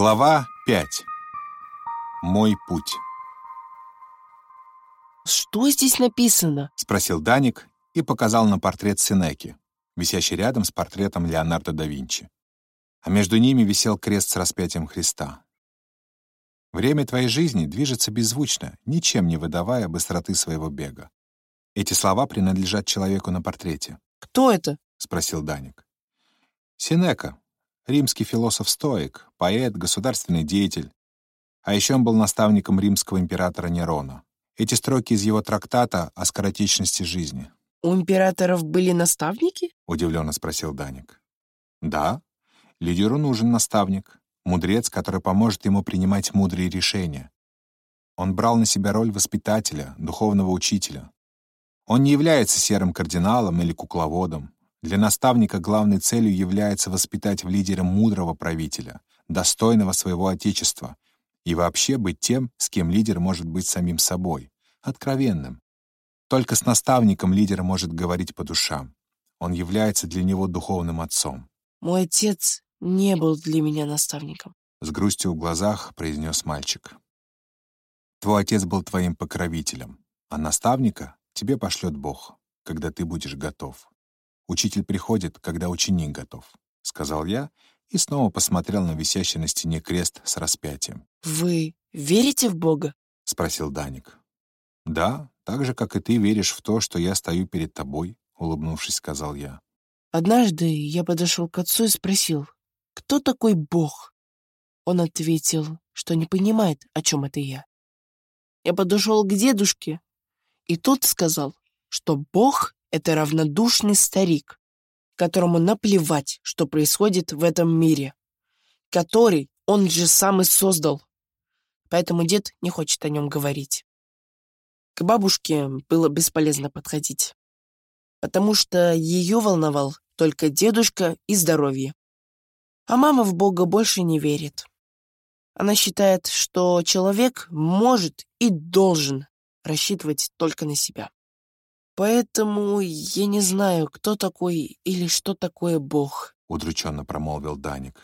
Глава 5. Мой путь. «Что здесь написано?» — спросил Даник и показал на портрет Синеки, висящий рядом с портретом Леонардо да Винчи. А между ними висел крест с распятием Христа. Время твоей жизни движется беззвучно, ничем не выдавая быстроты своего бега. Эти слова принадлежат человеку на портрете. «Кто это?» — спросил Даник. Синека, римский философ-стоик, поэт, государственный деятель. А еще он был наставником римского императора Нерона. Эти строки из его трактата о скоротечности жизни. «У императоров были наставники?» — удивленно спросил Даник. «Да. Лидеру нужен наставник, мудрец, который поможет ему принимать мудрые решения. Он брал на себя роль воспитателя, духовного учителя. Он не является серым кардиналом или кукловодом. Для наставника главной целью является воспитать в лидере мудрого правителя, достойного своего отечества, и вообще быть тем, с кем лидер может быть самим собой, откровенным. Только с наставником лидер может говорить по душам. Он является для него духовным отцом. «Мой отец не был для меня наставником», — с грустью в глазах произнес мальчик. «Твой отец был твоим покровителем, а наставника тебе пошлет Бог, когда ты будешь готов». Учитель приходит, когда ученик готов», — сказал я и снова посмотрел на висящий на стене крест с распятием. «Вы верите в Бога?» — спросил Даник. «Да, так же, как и ты веришь в то, что я стою перед тобой», — улыбнувшись, сказал я. Однажды я подошел к отцу и спросил, кто такой Бог? Он ответил, что не понимает, о чем это я. Я подошел к дедушке, и тот сказал, что Бог это равнодушный старик, которому наплевать, что происходит в этом мире, который он же сам и создал. Поэтому дед не хочет о нем говорить. К бабушке было бесполезно подходить, потому что ее волновал только дедушка и здоровье. А мама в Бога больше не верит. Она считает, что человек может и должен рассчитывать только на себя. Поэтому я не знаю, кто такой или что такое Бог», — удрученно промолвил Даник.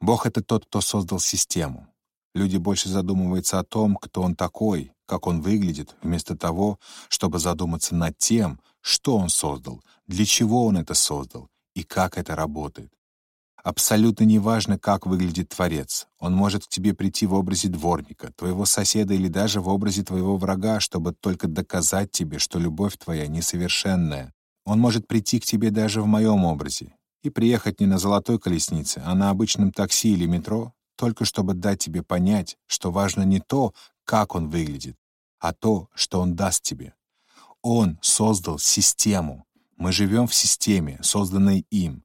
«Бог — это тот, кто создал систему. Люди больше задумываются о том, кто он такой, как он выглядит, вместо того, чтобы задуматься над тем, что он создал, для чего он это создал и как это работает. Абсолютно неважно, как выглядит Творец. Он может к тебе прийти в образе дворника, твоего соседа или даже в образе твоего врага, чтобы только доказать тебе, что любовь твоя несовершенная. Он может прийти к тебе даже в моем образе и приехать не на золотой колеснице, а на обычном такси или метро, только чтобы дать тебе понять, что важно не то, как он выглядит, а то, что он даст тебе. Он создал систему. Мы живем в системе, созданной им.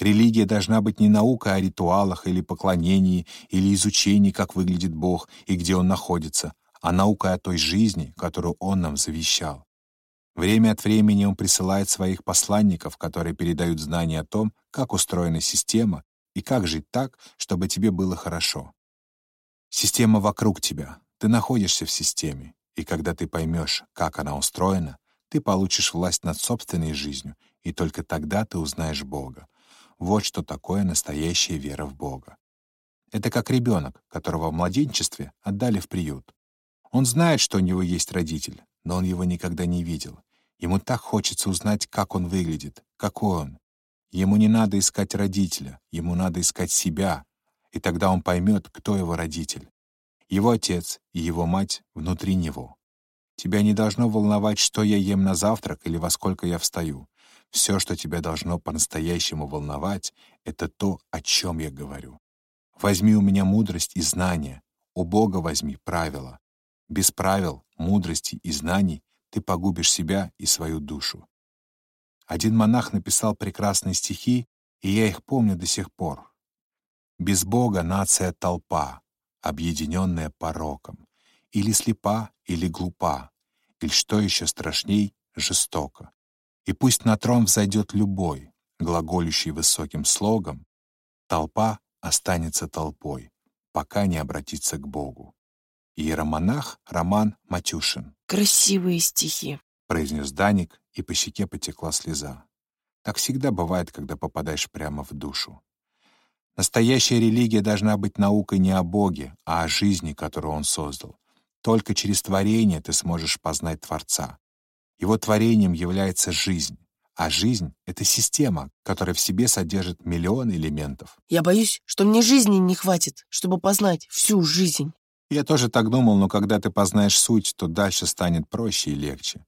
Религия должна быть не наука о ритуалах или поклонении, или изучении, как выглядит Бог и где Он находится, а наука о той жизни, которую Он нам завещал. Время от времени Он присылает своих посланников, которые передают знания о том, как устроена система и как жить так, чтобы тебе было хорошо. Система вокруг тебя, ты находишься в системе, и когда ты поймешь, как она устроена, ты получишь власть над собственной жизнью, и только тогда ты узнаешь Бога. Вот что такое настоящая вера в Бога. Это как ребенок, которого в младенчестве отдали в приют. Он знает, что у него есть родитель, но он его никогда не видел. Ему так хочется узнать, как он выглядит, какой он. Ему не надо искать родителя, ему надо искать себя, и тогда он поймет, кто его родитель. Его отец и его мать внутри него. Тебя не должно волновать, что я ем на завтрак или во сколько я встаю. Все, что тебя должно по-настоящему волновать, это то, о чем я говорю. Возьми у меня мудрость и знания, у Бога возьми правила. Без правил, мудрости и знаний ты погубишь себя и свою душу. Один монах написал прекрасные стихи, и я их помню до сих пор. Без Бога нация — толпа, объединенная пороком, или слепа, или глупа, или, что еще страшней, жестоко. И пусть на трон взойдет любой, глаголющий высоким слогом, толпа останется толпой, пока не обратится к Богу. Иеромонах Роман Матюшин. «Красивые стихи», — произнес Даник, и по щеке потекла слеза. Так всегда бывает, когда попадаешь прямо в душу. Настоящая религия должна быть наукой не о Боге, а о жизни, которую Он создал. Только через творение ты сможешь познать Творца. Его творением является жизнь, а жизнь — это система, которая в себе содержит миллион элементов. Я боюсь, что мне жизни не хватит, чтобы познать всю жизнь. Я тоже так думал, но когда ты познаешь суть, то дальше станет проще и легче.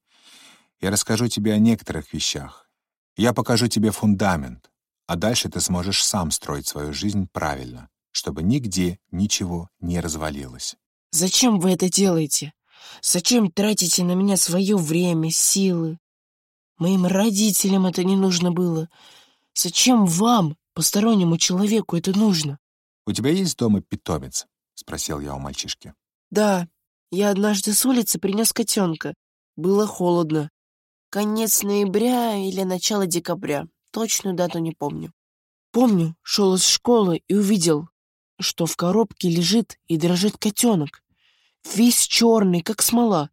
Я расскажу тебе о некоторых вещах. Я покажу тебе фундамент, а дальше ты сможешь сам строить свою жизнь правильно, чтобы нигде ничего не развалилось. Зачем вы это делаете? Зачем тратите на меня свое время, силы? Моим родителям это не нужно было. Зачем вам, постороннему человеку, это нужно? «У тебя есть дома питомец?» — спросил я у мальчишки. «Да, я однажды с улицы принес котенка. Было холодно. Конец ноября или начало декабря. Точную дату не помню. Помню, шел из школы и увидел, что в коробке лежит и дрожит котенок. Весь черный, как смола.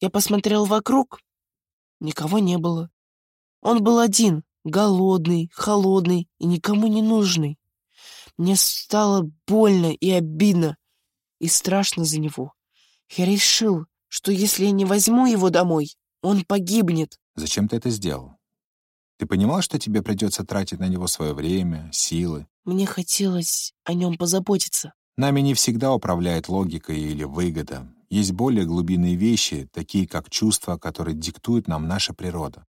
Я посмотрел вокруг. Никого не было. Он был один, голодный, холодный и никому не нужный. Мне стало больно и обидно, и страшно за него. Я решил, что если я не возьму его домой, он погибнет. Зачем ты это сделал? Ты понимал, что тебе придется тратить на него свое время, силы? Мне хотелось о нем позаботиться. Нами не всегда управляет логика или выгода. Есть более глубинные вещи, такие как чувства, которые диктует нам наша природа.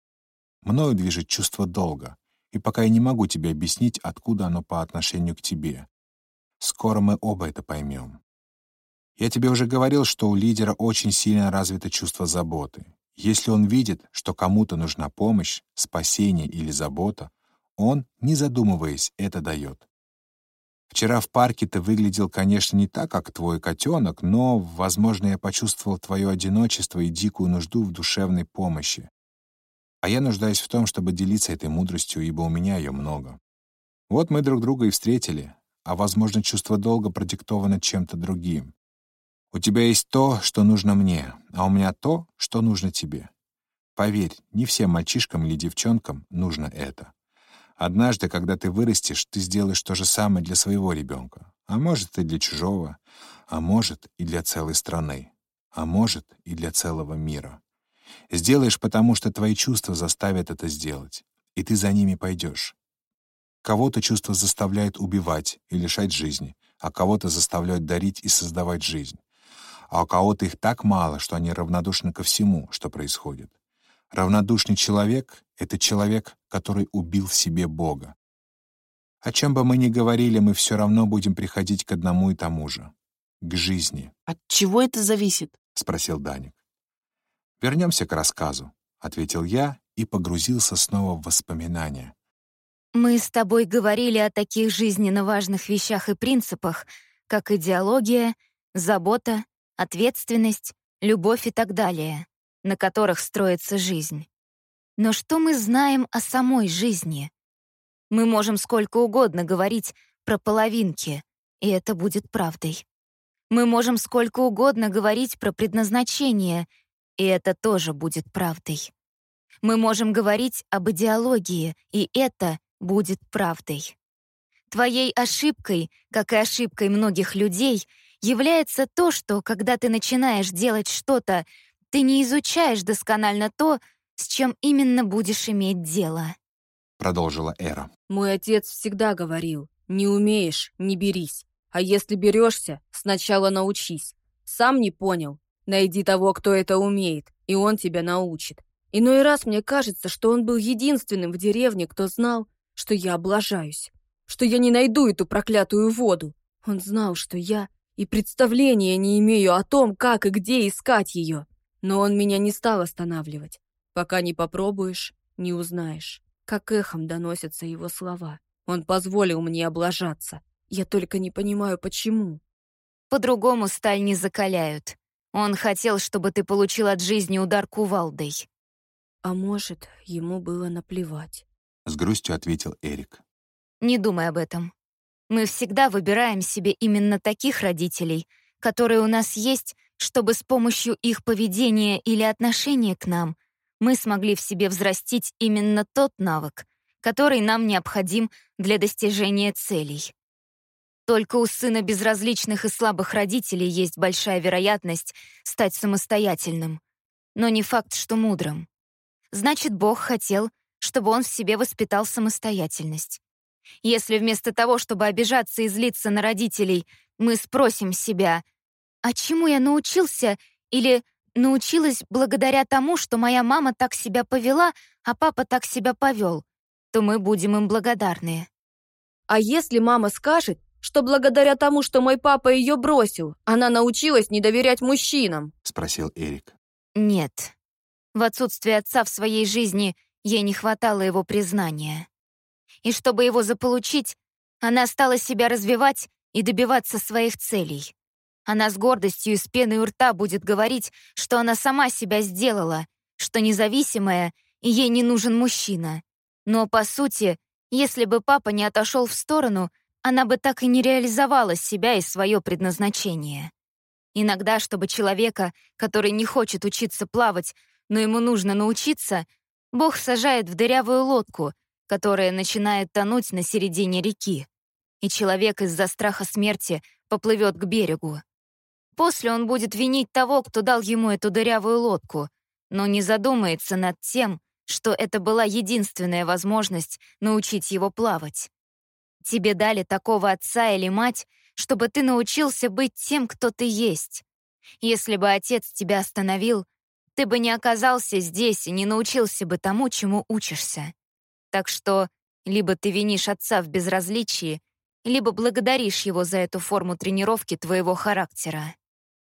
Мною движет чувство долга, и пока я не могу тебе объяснить, откуда оно по отношению к тебе. Скоро мы оба это поймем. Я тебе уже говорил, что у лидера очень сильно развито чувство заботы. Если он видит, что кому-то нужна помощь, спасение или забота, он, не задумываясь, это дает. Вчера в парке ты выглядел, конечно, не так, как твой котенок, но, возможно, я почувствовал твое одиночество и дикую нужду в душевной помощи. А я нуждаюсь в том, чтобы делиться этой мудростью, ибо у меня ее много. Вот мы друг друга и встретили, а, возможно, чувство долга продиктовано чем-то другим. У тебя есть то, что нужно мне, а у меня то, что нужно тебе. Поверь, не всем мальчишкам или девчонкам нужно это. Однажды, когда ты вырастешь, ты сделаешь то же самое для своего ребенка. А может, и для чужого, а может, и для целой страны, а может, и для целого мира. Сделаешь, потому что твои чувства заставят это сделать, и ты за ними пойдешь. Кого-то чувства заставляют убивать и лишать жизни, а кого-то заставляют дарить и создавать жизнь а у кого-то их так мало, что они равнодушны ко всему, что происходит. Равнодушный человек — это человек, который убил в себе Бога. О чем бы мы ни говорили, мы все равно будем приходить к одному и тому же — к жизни. От чего это зависит? — спросил Даник. «Вернемся к рассказу», — ответил я и погрузился снова в воспоминания. «Мы с тобой говорили о таких жизненно важных вещах и принципах, как идеология, забота ответственность, любовь и так далее, на которых строится жизнь. Но что мы знаем о самой жизни? Мы можем сколько угодно говорить про половинки, и это будет правдой. Мы можем сколько угодно говорить про предназначение, и это тоже будет правдой. Мы можем говорить об идеологии, и это будет правдой. Твоей ошибкой, как и ошибкой многих людей, является то, что когда ты начинаешь делать что-то, ты не изучаешь досконально то, с чем именно будешь иметь дело. Продолжила Эра. Мой отец всегда говорил, не умеешь, не берись. А если берешься, сначала научись. Сам не понял, найди того, кто это умеет, и он тебя научит. Иной раз мне кажется, что он был единственным в деревне, кто знал, что я облажаюсь, что я не найду эту проклятую воду. Он знал, что я и представления не имею о том, как и где искать ее. Но он меня не стал останавливать. Пока не попробуешь, не узнаешь. Как эхом доносятся его слова. Он позволил мне облажаться. Я только не понимаю, почему. По-другому сталь не закаляют. Он хотел, чтобы ты получил от жизни удар кувалдой. А может, ему было наплевать. С грустью ответил Эрик. Не думай об этом. Мы всегда выбираем себе именно таких родителей, которые у нас есть, чтобы с помощью их поведения или отношения к нам мы смогли в себе взрастить именно тот навык, который нам необходим для достижения целей. Только у сына безразличных и слабых родителей есть большая вероятность стать самостоятельным. Но не факт, что мудрым. Значит, Бог хотел, чтобы он в себе воспитал самостоятельность. Если вместо того, чтобы обижаться и злиться на родителей, мы спросим себя, а чему я научился или научилась благодаря тому, что моя мама так себя повела, а папа так себя повел, то мы будем им благодарны. А если мама скажет, что благодаря тому, что мой папа ее бросил, она научилась не доверять мужчинам? Спросил Эрик. Нет. В отсутствие отца в своей жизни ей не хватало его признания. И чтобы его заполучить, она стала себя развивать и добиваться своих целей. Она с гордостью и с пеной у рта будет говорить, что она сама себя сделала, что независимая, и ей не нужен мужчина. Но, по сути, если бы папа не отошел в сторону, она бы так и не реализовала себя и свое предназначение. Иногда, чтобы человека, который не хочет учиться плавать, но ему нужно научиться, Бог сажает в дырявую лодку, которая начинает тонуть на середине реки, и человек из-за страха смерти поплывет к берегу. После он будет винить того, кто дал ему эту дырявую лодку, но не задумается над тем, что это была единственная возможность научить его плавать. Тебе дали такого отца или мать, чтобы ты научился быть тем, кто ты есть. Если бы отец тебя остановил, ты бы не оказался здесь и не научился бы тому, чему учишься. Так что либо ты винишь отца в безразличии, либо благодаришь его за эту форму тренировки твоего характера.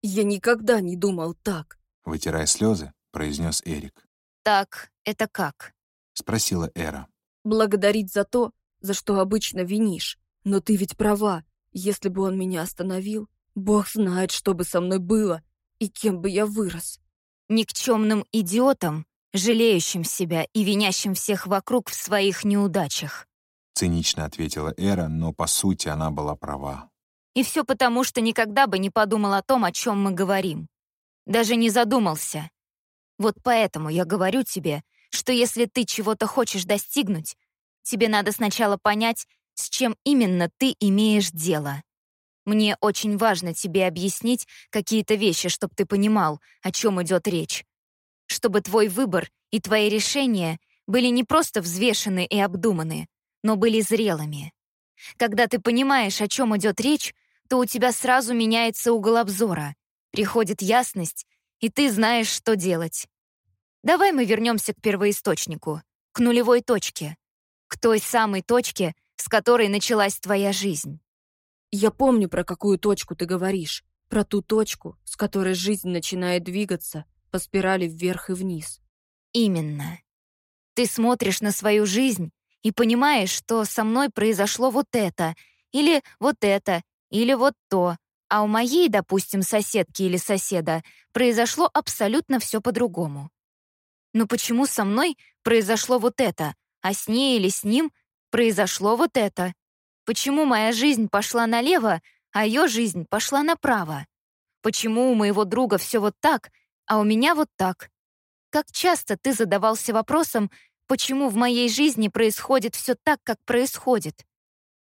Я никогда не думал так. Вытирая слезы, произнес Эрик. Так, это как? Спросила Эра. Благодарить за то, за что обычно винишь. Но ты ведь права. Если бы он меня остановил, Бог знает, что бы со мной было и кем бы я вырос. Никчемным идиотом, жалеющим себя и винящим всех вокруг в своих неудачах. Цинично ответила Эра, но по сути она была права. И все потому, что никогда бы не подумал о том, о чем мы говорим. Даже не задумался. Вот поэтому я говорю тебе, что если ты чего-то хочешь достигнуть, тебе надо сначала понять, с чем именно ты имеешь дело. Мне очень важно тебе объяснить какие-то вещи, чтобы ты понимал, о чем идет речь. Чтобы твой выбор и твои решения были не просто взвешены и обдуманы, но были зрелыми. Когда ты понимаешь, о чем идет речь, то у тебя сразу меняется угол обзора, приходит ясность, и ты знаешь, что делать. Давай мы вернемся к первоисточнику, к нулевой точке, к той самой точке, с которой началась твоя жизнь. Я помню, про какую точку ты говоришь. Про ту точку, с которой жизнь начинает двигаться по спирали вверх и вниз. Именно. Ты смотришь на свою жизнь и понимаешь, что со мной произошло вот это, или вот это, или вот то. А у моей, допустим, соседки или соседа произошло абсолютно все по-другому. Но почему со мной произошло вот это, а с ней или с ним произошло вот это? Почему моя жизнь пошла налево, а ее жизнь пошла направо? Почему у моего друга все вот так, а у меня вот так? Как часто ты задавался вопросом, почему в моей жизни происходит все так, как происходит?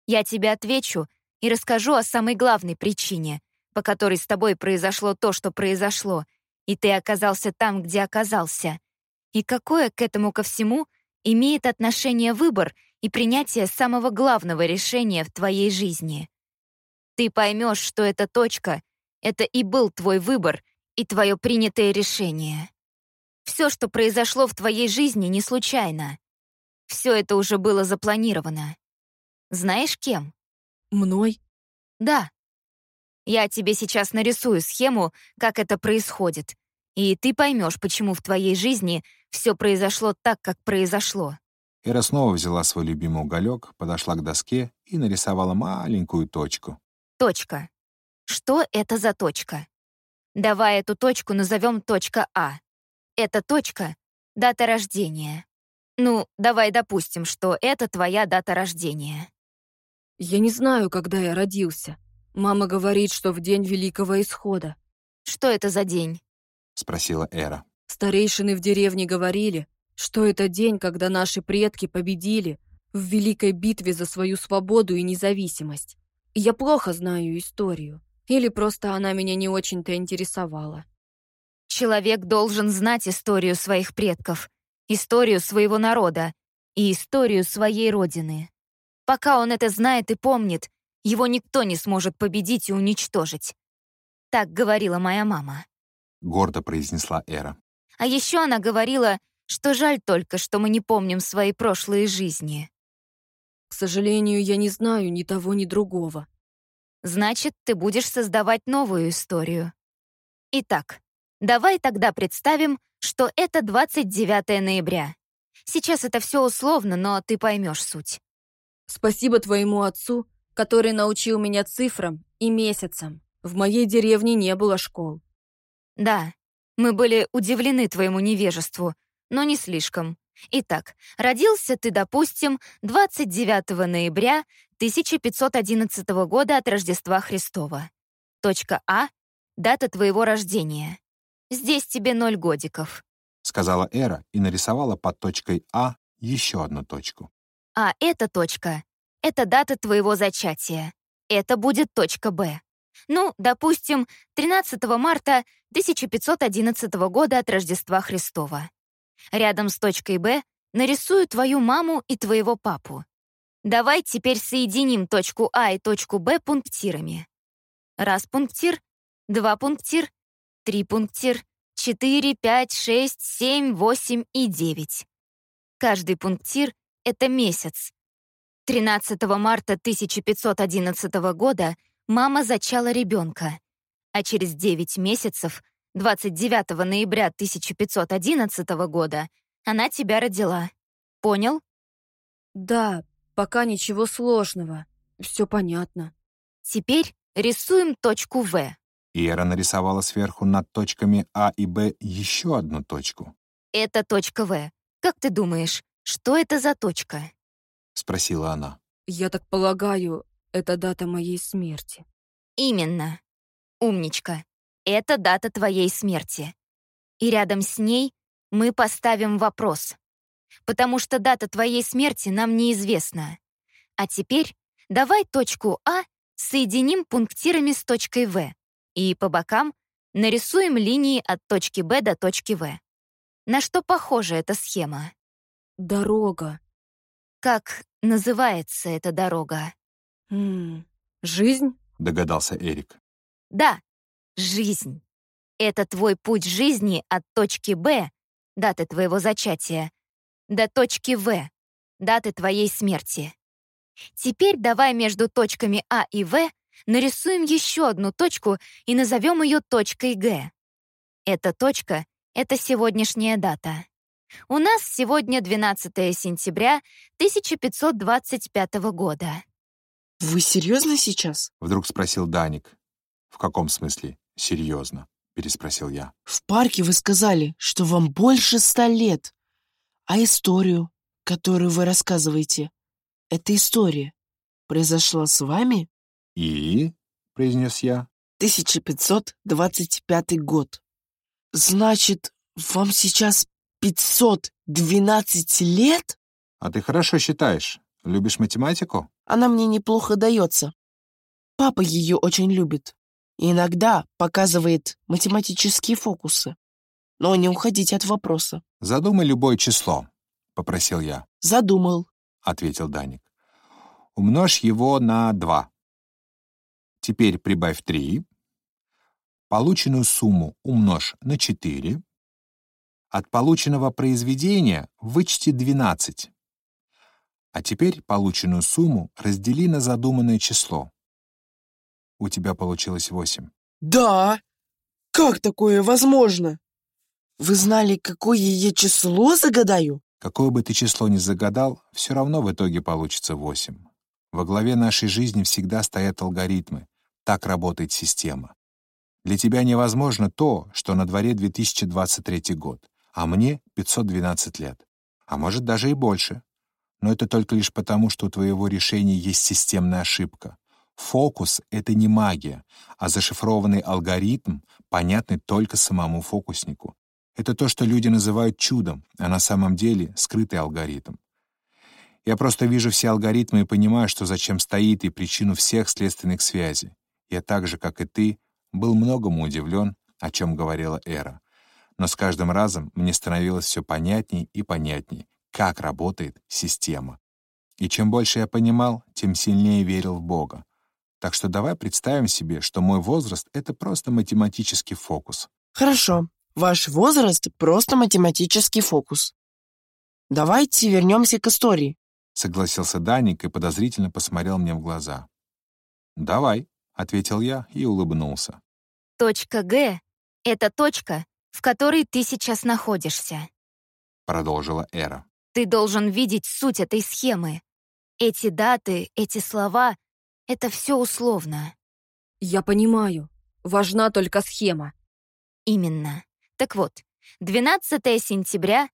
Я тебе отвечу — и расскажу о самой главной причине, по которой с тобой произошло то, что произошло, и ты оказался там, где оказался. И какое к этому ко всему имеет отношение выбор и принятие самого главного решения в твоей жизни. Ты поймешь, что эта точка — это и был твой выбор и твое принятое решение. Все, что произошло в твоей жизни, не случайно. Все это уже было запланировано. Знаешь, кем? Мной? Да. Я тебе сейчас нарисую схему, как это происходит, и ты поймешь, почему в твоей жизни все произошло так, как произошло. Эра снова взяла свой любимый уголек, подошла к доске и нарисовала маленькую точку. Точка. Что это за точка? Давай эту точку назовем точка А. Эта точка — дата рождения. Ну, давай допустим, что это твоя дата рождения. Я не знаю, когда я родился. Мама говорит, что в день Великого Исхода. Что это за день? Спросила Эра. Старейшины в деревне говорили, что это день, когда наши предки победили в великой битве за свою свободу и независимость. Я плохо знаю историю. Или просто она меня не очень-то интересовала. Человек должен знать историю своих предков, историю своего народа и историю своей родины. Пока он это знает и помнит, его никто не сможет победить и уничтожить. Так говорила моя мама. Гордо произнесла Эра. А еще она говорила, что жаль только, что мы не помним свои прошлые жизни. К сожалению, я не знаю ни того, ни другого. Значит, ты будешь создавать новую историю. Итак, давай тогда представим, что это 29 ноября. Сейчас это все условно, но ты поймешь суть. Спасибо твоему отцу, который научил меня цифрам и месяцам. В моей деревне не было школ. Да, мы были удивлены твоему невежеству, но не слишком. Итак, родился ты, допустим, 29 ноября 1511 года от Рождества Христова. Точка А — дата твоего рождения. Здесь тебе ноль годиков. Сказала Эра и нарисовала под точкой А еще одну точку. А эта точка — это дата твоего зачатия. Это будет точка Б. Ну, допустим, 13 марта 1511 года от Рождества Христова. Рядом с точкой Б нарисую твою маму и твоего папу. Давай теперь соединим точку А и точку Б пунктирами. Раз пунктир, два пунктир, три пунктир, четыре, пять, шесть, семь, восемь и девять. Каждый пунктир — это месяц. 13 марта 1511 года мама зачала ребенка, а через 9 месяцев, 29 ноября 1511 года, она тебя родила. Понял? Да, пока ничего сложного. Все понятно. Теперь рисуем точку В. Эра нарисовала сверху над точками А и Б еще одну точку. Это точка В. Как ты думаешь, что это за точка? Спросила она. Я так полагаю, это дата моей смерти. Именно. Умничка. Это дата твоей смерти. И рядом с ней мы поставим вопрос. Потому что дата твоей смерти нам неизвестна. А теперь давай точку А соединим пунктирами с точкой В и по бокам нарисуем линии от точки Б до точки В. На что похожа эта схема? Дорога. Как называется эта дорога? М -м, жизнь? Догадался Эрик. Да, жизнь. Это твой путь жизни от точки Б, даты твоего зачатия, до точки В, даты твоей смерти. Теперь давай между точками А и В нарисуем еще одну точку и назовем ее точкой Г. Эта точка — это сегодняшняя дата. У нас сегодня 12 сентября 1525 года. Вы серьезно сейчас? Вдруг спросил Даник. В каком смысле? Серьезно? Переспросил я. В парке вы сказали, что вам больше ста лет. А историю, которую вы рассказываете, эта история произошла с вами? И? произнес я. 1525 год. Значит, вам сейчас 512 лет? А ты хорошо считаешь. Любишь математику? Она мне неплохо дается. Папа ее очень любит. И иногда показывает математические фокусы. Но не уходите от вопроса. Задумай любое число, попросил я. Задумал. Ответил Даник. Умножь его на 2. Теперь прибавь 3. Полученную сумму умножь на 4. От полученного произведения вычти 12. А теперь полученную сумму раздели на задуманное число. У тебя получилось 8. Да! Как такое возможно? Вы знали, какое я число загадаю? Какое бы ты число ни загадал, все равно в итоге получится 8. Во главе нашей жизни всегда стоят алгоритмы. Так работает система. Для тебя невозможно то, что на дворе 2023 год а мне 512 лет. А может, даже и больше. Но это только лишь потому, что у твоего решения есть системная ошибка. Фокус — это не магия, а зашифрованный алгоритм, понятный только самому фокуснику. Это то, что люди называют чудом, а на самом деле скрытый алгоритм. Я просто вижу все алгоритмы и понимаю, что зачем стоит и причину всех следственных связей. Я так же, как и ты, был многому удивлен, о чем говорила Эра. Но с каждым разом мне становилось все понятней и понятней, как работает система. И чем больше я понимал, тем сильнее верил в Бога. Так что давай представим себе, что мой возраст — это просто математический фокус. Хорошо, ваш возраст — просто математический фокус. Давайте вернемся к истории. Согласился Даник и подозрительно посмотрел мне в глаза. «Давай», — ответил я и улыбнулся. Точка Г — это точка, в которой ты сейчас находишься. Продолжила Эра. Ты должен видеть суть этой схемы. Эти даты, эти слова — это все условно. Я понимаю. Важна только схема. Именно. Так вот, 12 сентября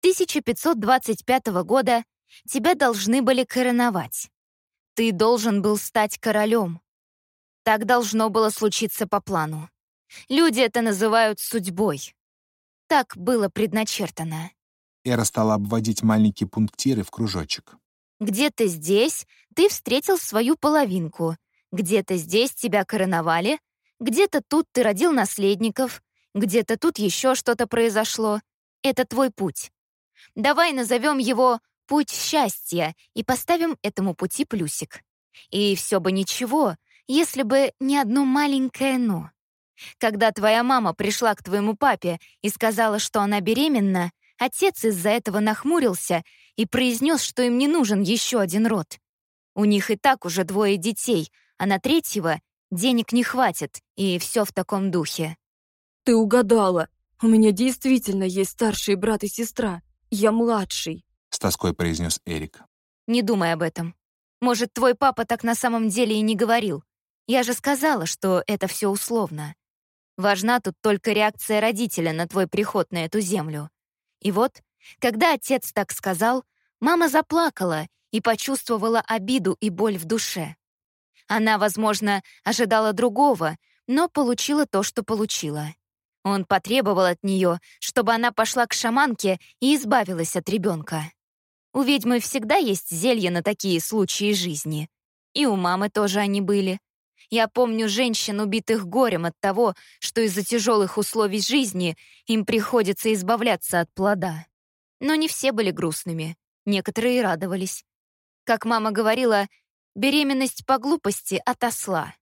1525 года тебя должны были короновать. Ты должен был стать королем. Так должно было случиться по плану. Люди это называют судьбой. Так было предначертано. Эра стала обводить маленькие пунктиры в кружочек. Где-то здесь ты встретил свою половинку, где-то здесь тебя короновали, где-то тут ты родил наследников, где-то тут еще что-то произошло. Это твой путь. Давай назовем его «путь счастья» и поставим этому пути плюсик. И все бы ничего, если бы не одно маленькое «но». Когда твоя мама пришла к твоему папе и сказала, что она беременна, отец из-за этого нахмурился и произнес, что им не нужен еще один род. У них и так уже двое детей, а на третьего денег не хватит, и все в таком духе. Ты угадала. У меня действительно есть старший брат и сестра. Я младший. С тоской произнес Эрик. Не думай об этом. Может, твой папа так на самом деле и не говорил. Я же сказала, что это все условно. Важна тут только реакция родителя на твой приход на эту землю. И вот, когда отец так сказал, мама заплакала и почувствовала обиду и боль в душе. Она, возможно, ожидала другого, но получила то, что получила. Он потребовал от нее, чтобы она пошла к шаманке и избавилась от ребенка. У ведьмы всегда есть зелья на такие случаи жизни. И у мамы тоже они были. Я помню женщин, убитых горем от того, что из-за тяжелых условий жизни им приходится избавляться от плода. Но не все были грустными, некоторые радовались. Как мама говорила, беременность по глупости от осла.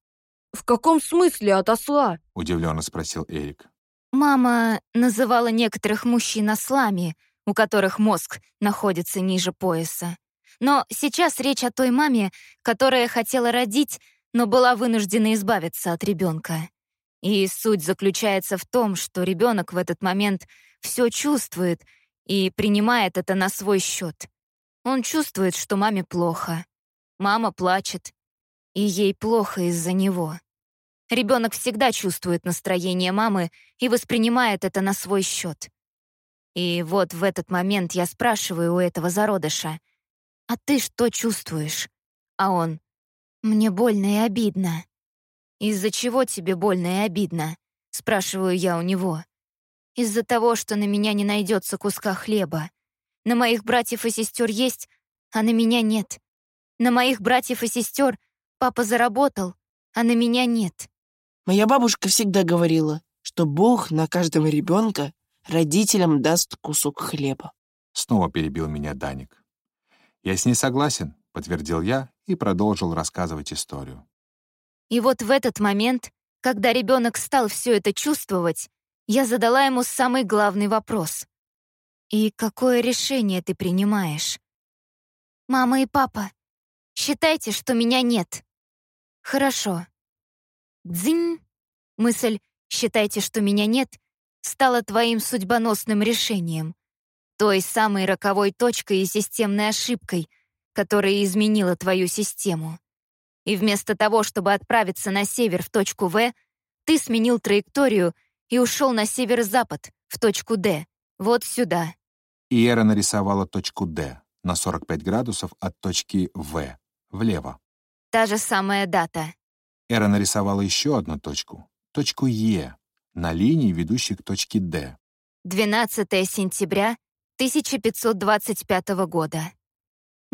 В каком смысле от осла? Удивленно спросил Эрик. Мама называла некоторых мужчин ослами, у которых мозг находится ниже пояса. Но сейчас речь о той маме, которая хотела родить, но была вынуждена избавиться от ребенка. И суть заключается в том, что ребенок в этот момент все чувствует и принимает это на свой счет. Он чувствует, что маме плохо. Мама плачет, и ей плохо из-за него. Ребенок всегда чувствует настроение мамы и воспринимает это на свой счет. И вот в этот момент я спрашиваю у этого зародыша, «А ты что чувствуешь?» А он, мне больно и обидно. Из-за чего тебе больно и обидно? Спрашиваю я у него. Из-за того, что на меня не найдется куска хлеба. На моих братьев и сестер есть, а на меня нет. На моих братьев и сестер папа заработал, а на меня нет. Моя бабушка всегда говорила, что Бог на каждого ребенка родителям даст кусок хлеба. Снова перебил меня Даник. Я с ней согласен, подтвердил я и продолжил рассказывать историю. И вот в этот момент, когда ребенок стал все это чувствовать, я задала ему самый главный вопрос. «И какое решение ты принимаешь?» «Мама и папа, считайте, что меня нет». «Хорошо». Дзинь! Мысль «считайте, что меня нет» стала твоим судьбоносным решением, той самой роковой точкой и системной ошибкой — которая изменила твою систему. И вместо того, чтобы отправиться на север в точку В, ты сменил траекторию и ушел на северо-запад, в точку Д, вот сюда. И Эра нарисовала точку Д на 45 градусов от точки В, влево. Та же самая дата. Эра нарисовала еще одну точку, точку Е, на линии, ведущей к точке Д. 12 сентября 1525 года.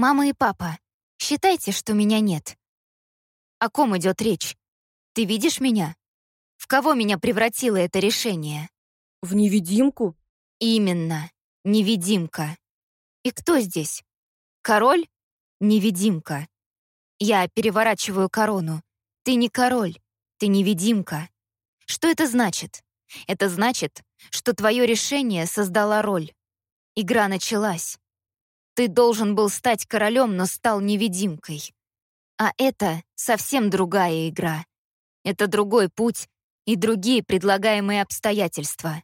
«Мама и папа, считайте, что меня нет». «О ком идет речь? Ты видишь меня? В кого меня превратило это решение?» В невидимку? «Именно, невидимка. И кто здесь? Король? Невидимка. Я переворачиваю корону. Ты не король, ты невидимка. Что это значит? Это значит, что твое решение создало роль. Игра началась. Ты должен был стать королем, но стал невидимкой. А это совсем другая игра. Это другой путь и другие предлагаемые обстоятельства.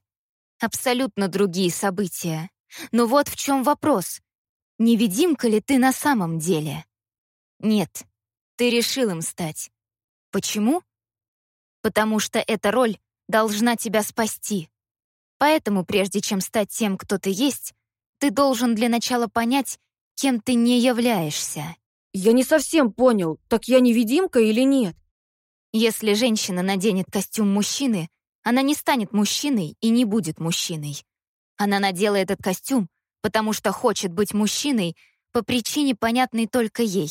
Абсолютно другие события. Но вот в чем вопрос. Невидимка ли ты на самом деле? Нет, ты решил им стать. Почему? Потому что эта роль должна тебя спасти. Поэтому, прежде чем стать тем, кто ты есть, ты должен для начала понять, кем ты не являешься. Я не совсем понял, так я невидимка или нет? Если женщина наденет костюм мужчины, она не станет мужчиной и не будет мужчиной. Она надела этот костюм, потому что хочет быть мужчиной по причине, понятной только ей.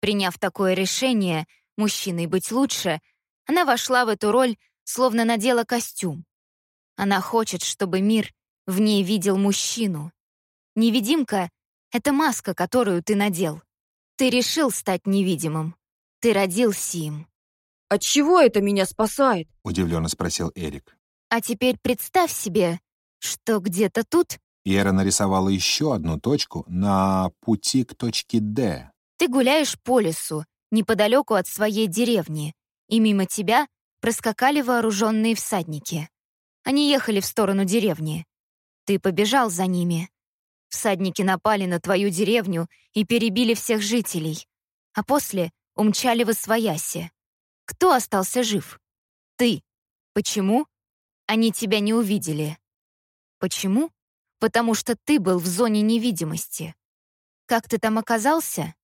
Приняв такое решение, мужчиной быть лучше, она вошла в эту роль, словно надела костюм. Она хочет, чтобы мир в ней видел мужчину. Невидимка — это маска, которую ты надел. Ты решил стать невидимым. Ты родился им. От чего это меня спасает? Удивленно спросил Эрик. А теперь представь себе, что где-то тут Ера нарисовала еще одну точку на пути к точке «Д». ты гуляешь по лесу, неподалеку от своей деревни, и мимо тебя проскакали вооруженные всадники. Они ехали в сторону деревни. Ты побежал за ними. Всадники напали на твою деревню и перебили всех жителей, а после умчали в Освояси. Кто остался жив? Ты. Почему? Они тебя не увидели. Почему? Потому что ты был в зоне невидимости. Как ты там оказался?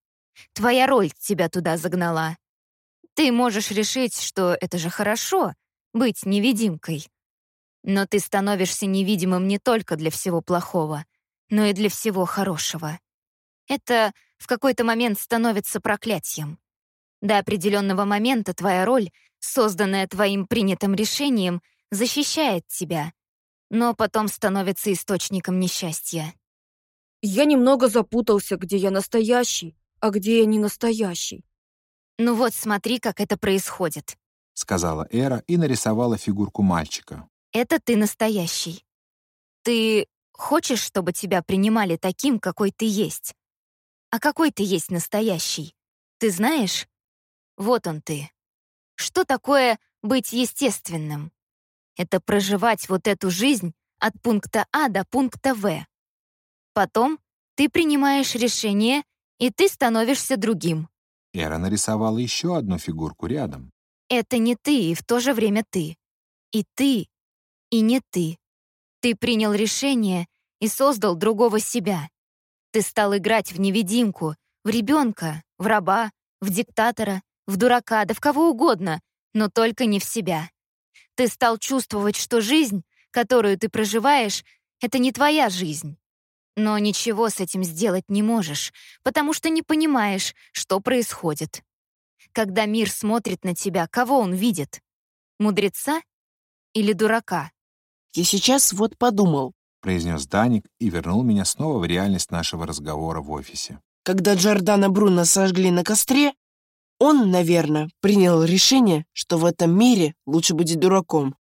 Твоя роль тебя туда загнала. Ты можешь решить, что это же хорошо — быть невидимкой. Но ты становишься невидимым не только для всего плохого, но и для всего хорошего. Это в какой-то момент становится проклятием. До определенного момента твоя роль, созданная твоим принятым решением, защищает тебя, но потом становится источником несчастья. Я немного запутался, где я настоящий, а где я не настоящий. Ну вот смотри, как это происходит. сказала Эра и нарисовала фигурку мальчика. Это ты настоящий. Ты хочешь, чтобы тебя принимали таким, какой ты есть? А какой ты есть настоящий? Ты знаешь? Вот он ты. Что такое быть естественным? Это проживать вот эту жизнь от пункта А до пункта В. Потом ты принимаешь решение, и ты становишься другим. Эра нарисовала еще одну фигурку рядом. Это не ты, и в то же время ты. И ты, и не ты. Ты принял решение и создал другого себя. Ты стал играть в невидимку, в ребенка, в раба, в диктатора, в дурака, да в кого угодно, но только не в себя. Ты стал чувствовать, что жизнь, которую ты проживаешь, это не твоя жизнь. Но ничего с этим сделать не можешь, потому что не понимаешь, что происходит. Когда мир смотрит на тебя, кого он видит? Мудреца или дурака? Я сейчас вот подумал, произнес Даник и вернул меня снова в реальность нашего разговора в офисе. когда Джордана Бруно сожгли на костре, он, наверное, принял решение, что в этом мире лучше быть дураком,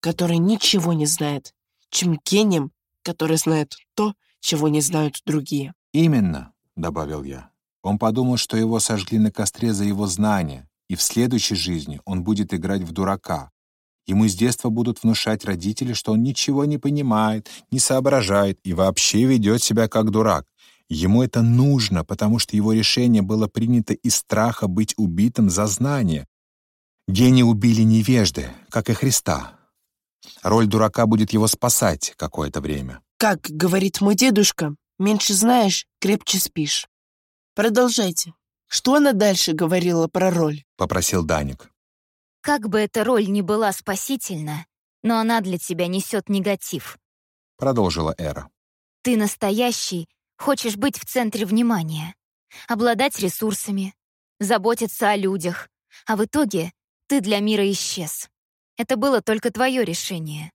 который ничего не знает, чем гением, который знает то, чего не знают другие. «Именно», — добавил я. Он подумал, что его сожгли на костре за его знания, и в следующей жизни он будет играть в дурака. Ему с детства будут внушать родители, что он ничего не понимает, не соображает и вообще ведет себя как дурак. Ему это нужно, потому что его решение было принято из страха быть убитым за знание. Гений убили невежды, как и Христа. Роль дурака будет его спасать какое-то время. Как говорит мой дедушка, меньше знаешь, крепче спишь. Продолжайте. Что она дальше говорила про роль? Попросил Даник. Как бы эта роль ни была спасительна, но она для тебя несет негатив. Продолжила Эра. Ты настоящий, хочешь быть в центре внимания. обладать ресурсами, заботиться о людях, а в итоге ты для мира исчез. Это было только твое решение.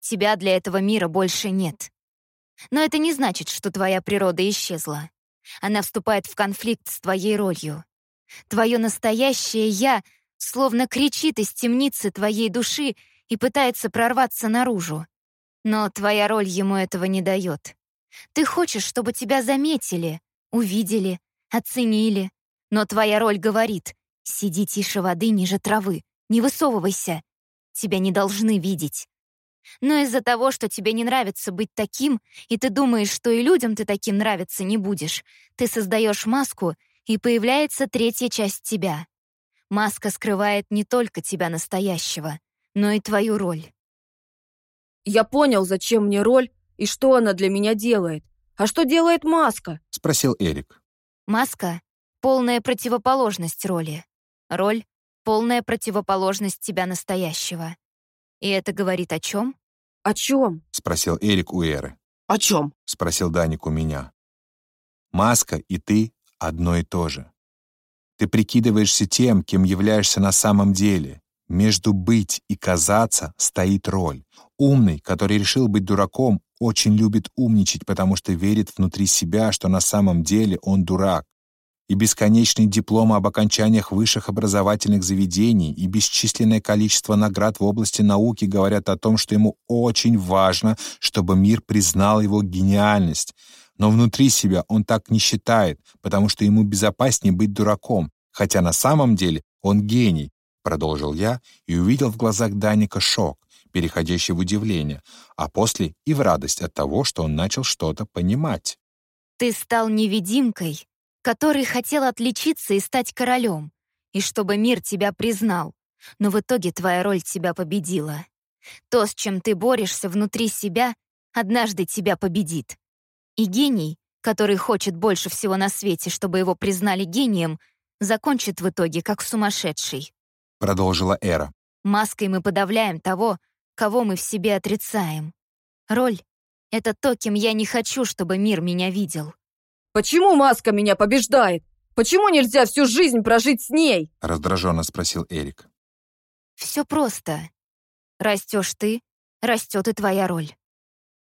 Тебя для этого мира больше нет. Но это не значит, что твоя природа исчезла. Она вступает в конфликт с твоей ролью. Твое настоящее «я» словно кричит из темницы твоей души и пытается прорваться наружу. Но твоя роль ему этого не дает. Ты хочешь, чтобы тебя заметили, увидели, оценили. Но твоя роль говорит «Сиди тише воды ниже травы, не высовывайся. Тебя не должны видеть». Но из-за того, что тебе не нравится быть таким, и ты думаешь, что и людям ты таким нравиться не будешь, ты создаешь маску, и появляется третья часть тебя. Маска скрывает не только тебя настоящего, но и твою роль. Я понял, зачем мне роль и что она для меня делает. А что делает маска? Спросил Эрик. Маска — полная противоположность роли. Роль — полная противоположность тебя настоящего. И это говорит о чем? О чем? Спросил Эрик у Эры. О чем? Спросил Даник у меня. Маска и ты одно и то же. Ты прикидываешься тем, кем являешься на самом деле. Между быть и казаться стоит роль. Умный, который решил быть дураком, очень любит умничать, потому что верит внутри себя, что на самом деле он дурак. И бесконечные дипломы об окончаниях высших образовательных заведений и бесчисленное количество наград в области науки говорят о том, что ему очень важно, чтобы мир признал его гениальность. Но внутри себя он так не считает, потому что ему безопаснее быть дураком, хотя на самом деле он гений, продолжил я и увидел в глазах Даника шок, переходящий в удивление, а после и в радость от того, что он начал что-то понимать. Ты стал невидимкой, который хотел отличиться и стать королем, и чтобы мир тебя признал, но в итоге твоя роль тебя победила. То, с чем ты борешься внутри себя, однажды тебя победит. И гений, который хочет больше всего на свете, чтобы его признали гением, закончит в итоге как сумасшедший. Продолжила Эра. Маской мы подавляем того, кого мы в себе отрицаем. Роль — это то, кем я не хочу, чтобы мир меня видел. Почему маска меня побеждает? Почему нельзя всю жизнь прожить с ней? Раздраженно спросил Эрик. Все просто. Растешь ты, растет и твоя роль.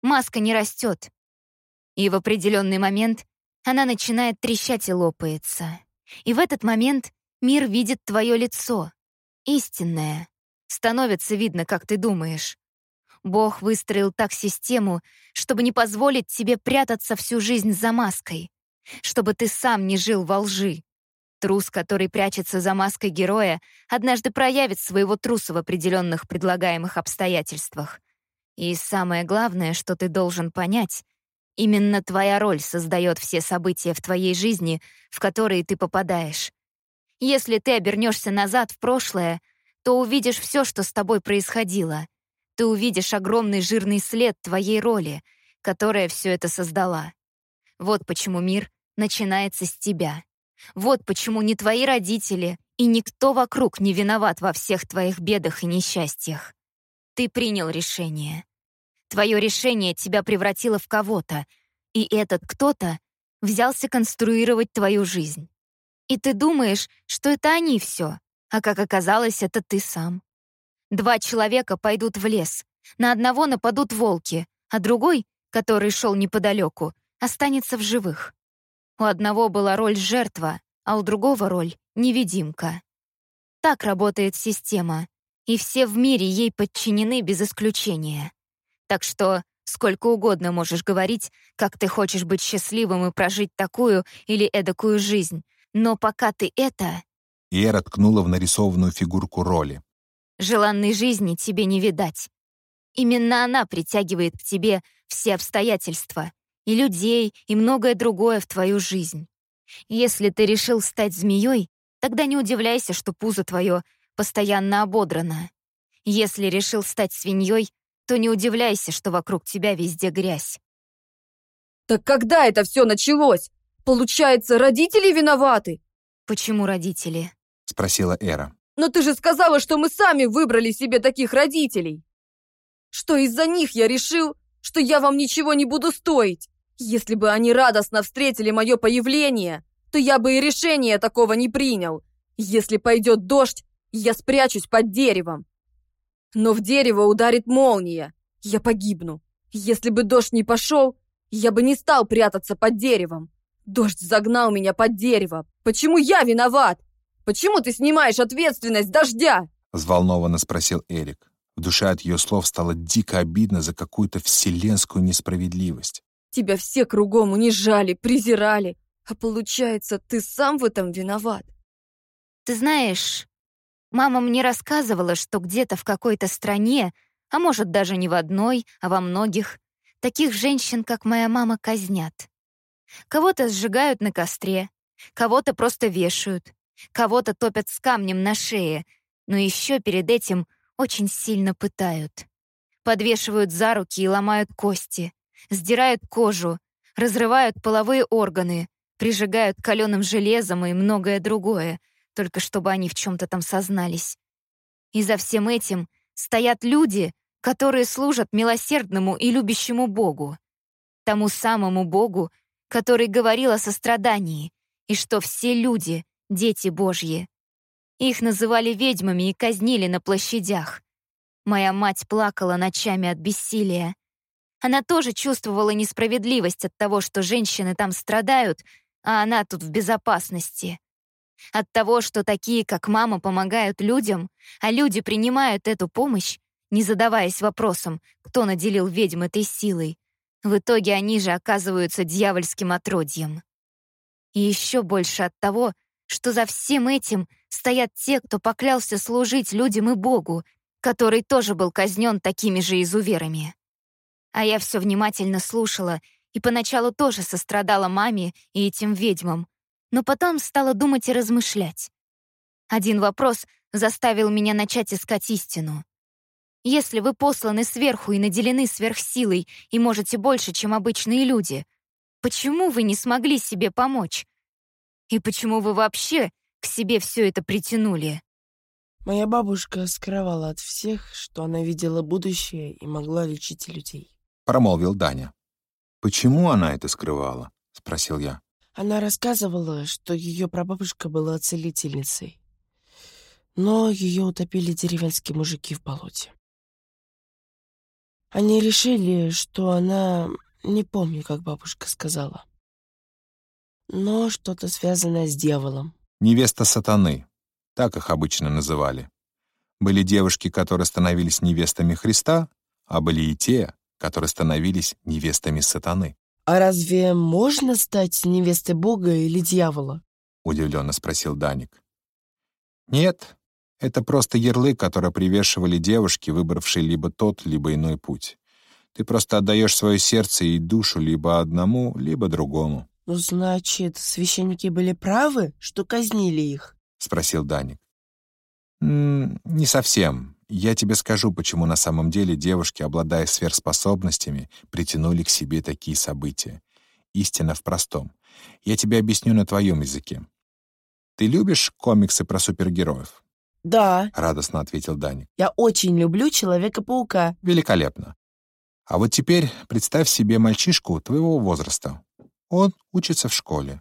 Маска не растет, и в определенный момент она начинает трещать и лопается. И в этот момент мир видит твое лицо. Истинное. Становится видно, как ты думаешь. Бог выстроил так систему, чтобы не позволить тебе прятаться всю жизнь за маской. Чтобы ты сам не жил во лжи. Трус, который прячется за маской героя, однажды проявит своего труса в определенных предлагаемых обстоятельствах. И самое главное, что ты должен понять, Именно твоя роль создает все события в твоей жизни, в которые ты попадаешь. Если ты обернешься назад в прошлое, то увидишь все, что с тобой происходило. Ты увидишь огромный жирный след твоей роли, которая все это создала. Вот почему мир начинается с тебя. Вот почему не твои родители и никто вокруг не виноват во всех твоих бедах и несчастьях. Ты принял решение. Твое решение тебя превратило в кого-то, и этот кто-то взялся конструировать твою жизнь. И ты думаешь, что это они все, а как оказалось, это ты сам. Два человека пойдут в лес, на одного нападут волки, а другой, который шел неподалеку, останется в живых. У одного была роль жертва, а у другого роль невидимка. Так работает система, и все в мире ей подчинены без исключения. Так что сколько угодно можешь говорить, как ты хочешь быть счастливым и прожить такую или эдакую жизнь. Но пока ты это... Иэра ткнула в нарисованную фигурку роли. Желанной жизни тебе не видать. Именно она притягивает к тебе все обстоятельства, и людей, и многое другое в твою жизнь. Если ты решил стать змеей, тогда не удивляйся, что пузо твое постоянно ободрано. Если решил стать свиньей, то не удивляйся, что вокруг тебя везде грязь. Так когда это все началось? Получается, родители виноваты? Почему родители? Спросила Эра. Но ты же сказала, что мы сами выбрали себе таких родителей. Что из-за них я решил, что я вам ничего не буду стоить. Если бы они радостно встретили мое появление, то я бы и решения такого не принял. Если пойдет дождь, я спрячусь под деревом. Но в дерево ударит молния. Я погибну. Если бы дождь не пошел, я бы не стал прятаться под деревом. Дождь загнал меня под дерево. Почему я виноват? Почему ты снимаешь ответственность дождя? Взволнованно спросил Эрик. В душе от ее слов стало дико обидно за какую-то вселенскую несправедливость. Тебя все кругом унижали, презирали. А получается, ты сам в этом виноват. Ты знаешь, мама мне рассказывала, что где-то в какой-то стране, а может даже не в одной, а во многих, таких женщин, как моя мама, казнят. Кого-то сжигают на костре, кого-то просто вешают, кого-то топят с камнем на шее, но еще перед этим очень сильно пытают. Подвешивают за руки и ломают кости, сдирают кожу, разрывают половые органы, прижигают каленым железом и многое другое, только чтобы они в чем-то там сознались. И за всем этим стоят люди, которые служат милосердному и любящему Богу. Тому самому Богу, который говорил о сострадании, и что все люди — дети Божьи. Их называли ведьмами и казнили на площадях. Моя мать плакала ночами от бессилия. Она тоже чувствовала несправедливость от того, что женщины там страдают, а она тут в безопасности. От того, что такие, как мама, помогают людям, а люди принимают эту помощь, не задаваясь вопросом, кто наделил ведьм этой силой. В итоге они же оказываются дьявольским отродьем. И еще больше от того, что за всем этим стоят те, кто поклялся служить людям и Богу, который тоже был казнен такими же изуверами. А я все внимательно слушала и поначалу тоже сострадала маме и этим ведьмам, но потом стала думать и размышлять. Один вопрос заставил меня начать искать истину. Если вы посланы сверху и наделены сверхсилой и можете больше, чем обычные люди, почему вы не смогли себе помочь? И почему вы вообще к себе все это притянули? Моя бабушка скрывала от всех, что она видела будущее и могла лечить людей. Промолвил Даня. «Почему она это скрывала?» — спросил я. Она рассказывала, что ее прабабушка была целительницей. Но ее утопили деревенские мужики в болоте. Они решили, что она... Не помню, как бабушка сказала но что-то связанное с дьяволом. Невеста сатаны. Так их обычно называли. Были девушки, которые становились невестами Христа, а были и те, которые становились невестами сатаны. «А разве можно стать невестой Бога или дьявола?» — удивленно спросил Даник. «Нет, это просто ярлык, который привешивали девушки, выбравшие либо тот, либо иной путь. Ты просто отдаешь свое сердце и душу либо одному, либо другому. «Ну, значит, священники были правы, что казнили их?» — спросил Даник. «М -м, «Не совсем. Я тебе скажу, почему на самом деле девушки, обладая сверхспособностями, притянули к себе такие события. Истина в простом. Я тебе объясню на твоем языке. Ты любишь комиксы про супергероев?» «Да», — радостно ответил Даник. «Я очень люблю Человека-паука». «Великолепно. А вот теперь представь себе мальчишку твоего возраста. Он учится в школе.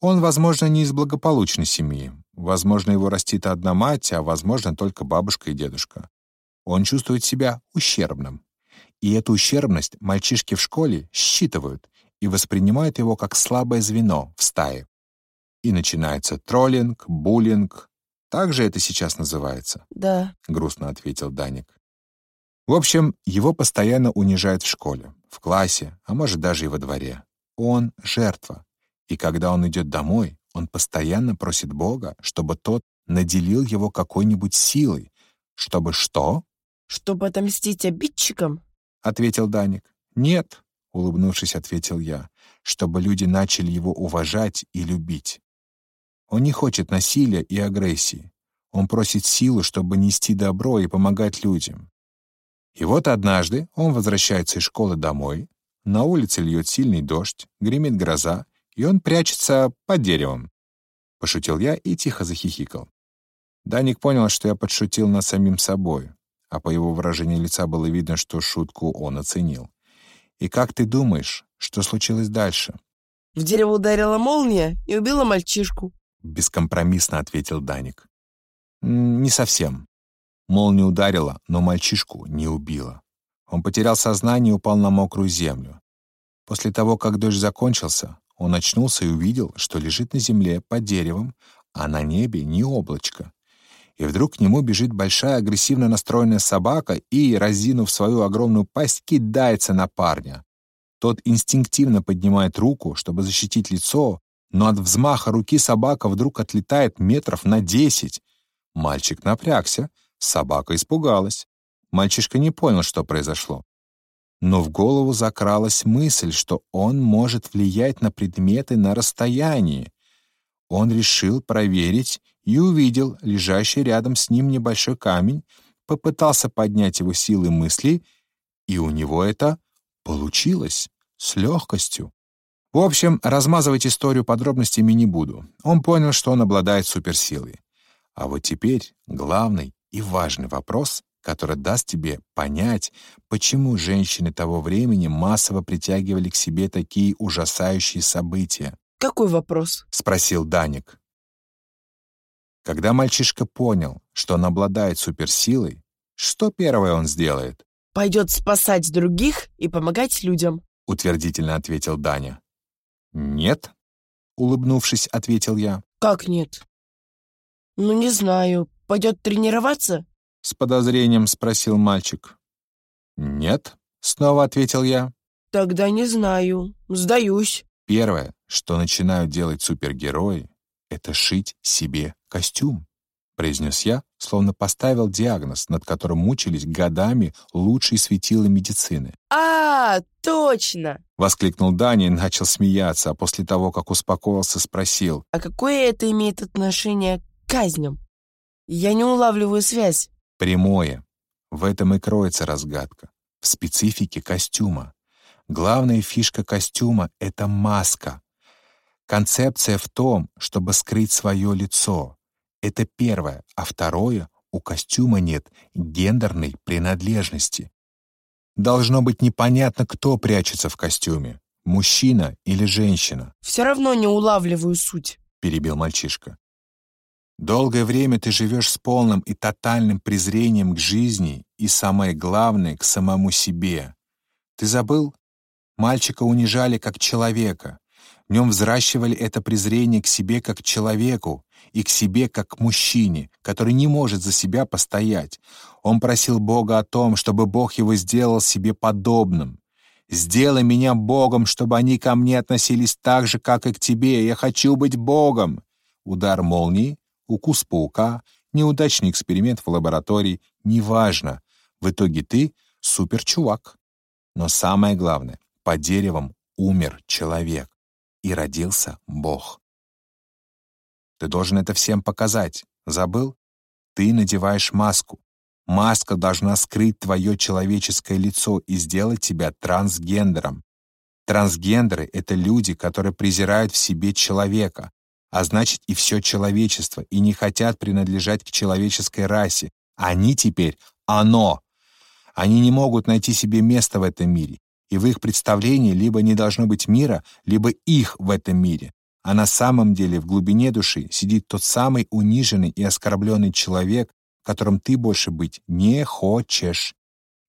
Он, возможно, не из благополучной семьи. Возможно, его растит одна мать, а, возможно, только бабушка и дедушка. Он чувствует себя ущербным. И эту ущербность мальчишки в школе считывают и воспринимают его как слабое звено в стае. И начинается троллинг, буллинг. Так же это сейчас называется? Да, — грустно ответил Даник. В общем, его постоянно унижают в школе, в классе, а может даже и во дворе. Он — жертва. И когда он идет домой, он постоянно просит Бога, чтобы тот наделил его какой-нибудь силой. Чтобы что? «Чтобы отомстить обидчикам?» — ответил Даник. «Нет», — улыбнувшись, ответил я, «чтобы люди начали его уважать и любить. Он не хочет насилия и агрессии. Он просит силу, чтобы нести добро и помогать людям. И вот однажды он возвращается из школы домой, на улице льет сильный дождь, гремит гроза, и он прячется под деревом. Пошутил я и тихо захихикал. Даник понял, что я подшутил над самим собой, а по его выражению лица было видно, что шутку он оценил. «И как ты думаешь, что случилось дальше?» В дерево ударила молния и убила мальчишку. Бескомпромиссно ответил Даник. Не совсем. Молния ударила, но мальчишку не убила. Он потерял сознание и упал на мокрую землю. После того, как дождь закончился, он очнулся и увидел, что лежит на земле под деревом, а на небе ни облачко. И вдруг к нему бежит большая агрессивно настроенная собака и, разинув свою огромную пасть, кидается на парня. Тот инстинктивно поднимает руку, чтобы защитить лицо, но от взмаха руки собака вдруг отлетает метров на десять. Мальчик напрягся, собака испугалась. Мальчишка не понял, что произошло. Но в голову закралась мысль, что он может влиять на предметы на расстоянии. Он решил проверить и увидел лежащий рядом с ним небольшой камень, попытался поднять его силы мысли, и у него это получилось с легкостью. В общем, размазывать историю подробностями не буду. Он понял, что он обладает суперсилой. А вот теперь главный и важный вопрос, который даст тебе понять, почему женщины того времени массово притягивали к себе такие ужасающие события. «Какой вопрос?» — спросил Даник. Когда мальчишка понял, что он обладает суперсилой, что первое он сделает? «Пойдет спасать других и помогать людям», — утвердительно ответил Даня. «Нет», — улыбнувшись, ответил я. «Как нет?» «Ну, не знаю. Пойдет тренироваться?» С подозрением спросил мальчик. «Нет», — снова ответил я. «Тогда не знаю. Сдаюсь». Первое, что начинают делать супергерои, это шить себе костюм, произнес я, словно поставил диагноз, над которым мучились годами лучшие светила медицины. «А, точно!» — воскликнул Даня и начал смеяться, а после того, как успокоился, спросил. «А какое это имеет отношение к казням? Я не улавливаю связь». «Прямое. В этом и кроется разгадка. В специфике костюма. Главная фишка костюма — это маска. Концепция в том, чтобы скрыть свое лицо. Это первое. А второе — у костюма нет гендерной принадлежности. Должно быть непонятно, кто прячется в костюме — мужчина или женщина. «Все равно не улавливаю суть», — перебил мальчишка. Долгое время ты живешь с полным и тотальным презрением к жизни и, самое главное, к самому себе. Ты забыл? Мальчика унижали как человека. В нем взращивали это презрение к себе как к человеку и к себе как к мужчине, который не может за себя постоять. Он просил Бога о том, чтобы Бог его сделал себе подобным. «Сделай меня Богом, чтобы они ко мне относились так же, как и к тебе. Я хочу быть Богом!» Удар молнии, укус паука, неудачный эксперимент в лаборатории — неважно. В итоге ты — суперчувак. Но самое главное, под деревом умер человек, и родился Бог. Ты должен это всем показать. Забыл? Ты надеваешь маску. Маска должна скрыть твое человеческое лицо и сделать тебя трансгендером. Трансгендеры — это люди, которые презирают в себе человека, а значит и все человечество, и не хотят принадлежать к человеческой расе. Они теперь — оно. Они не могут найти себе место в этом мире, и в их представлении либо не должно быть мира, либо их в этом мире. А на самом деле в глубине души сидит тот самый униженный и оскорбленный человек, которым ты больше быть не хочешь.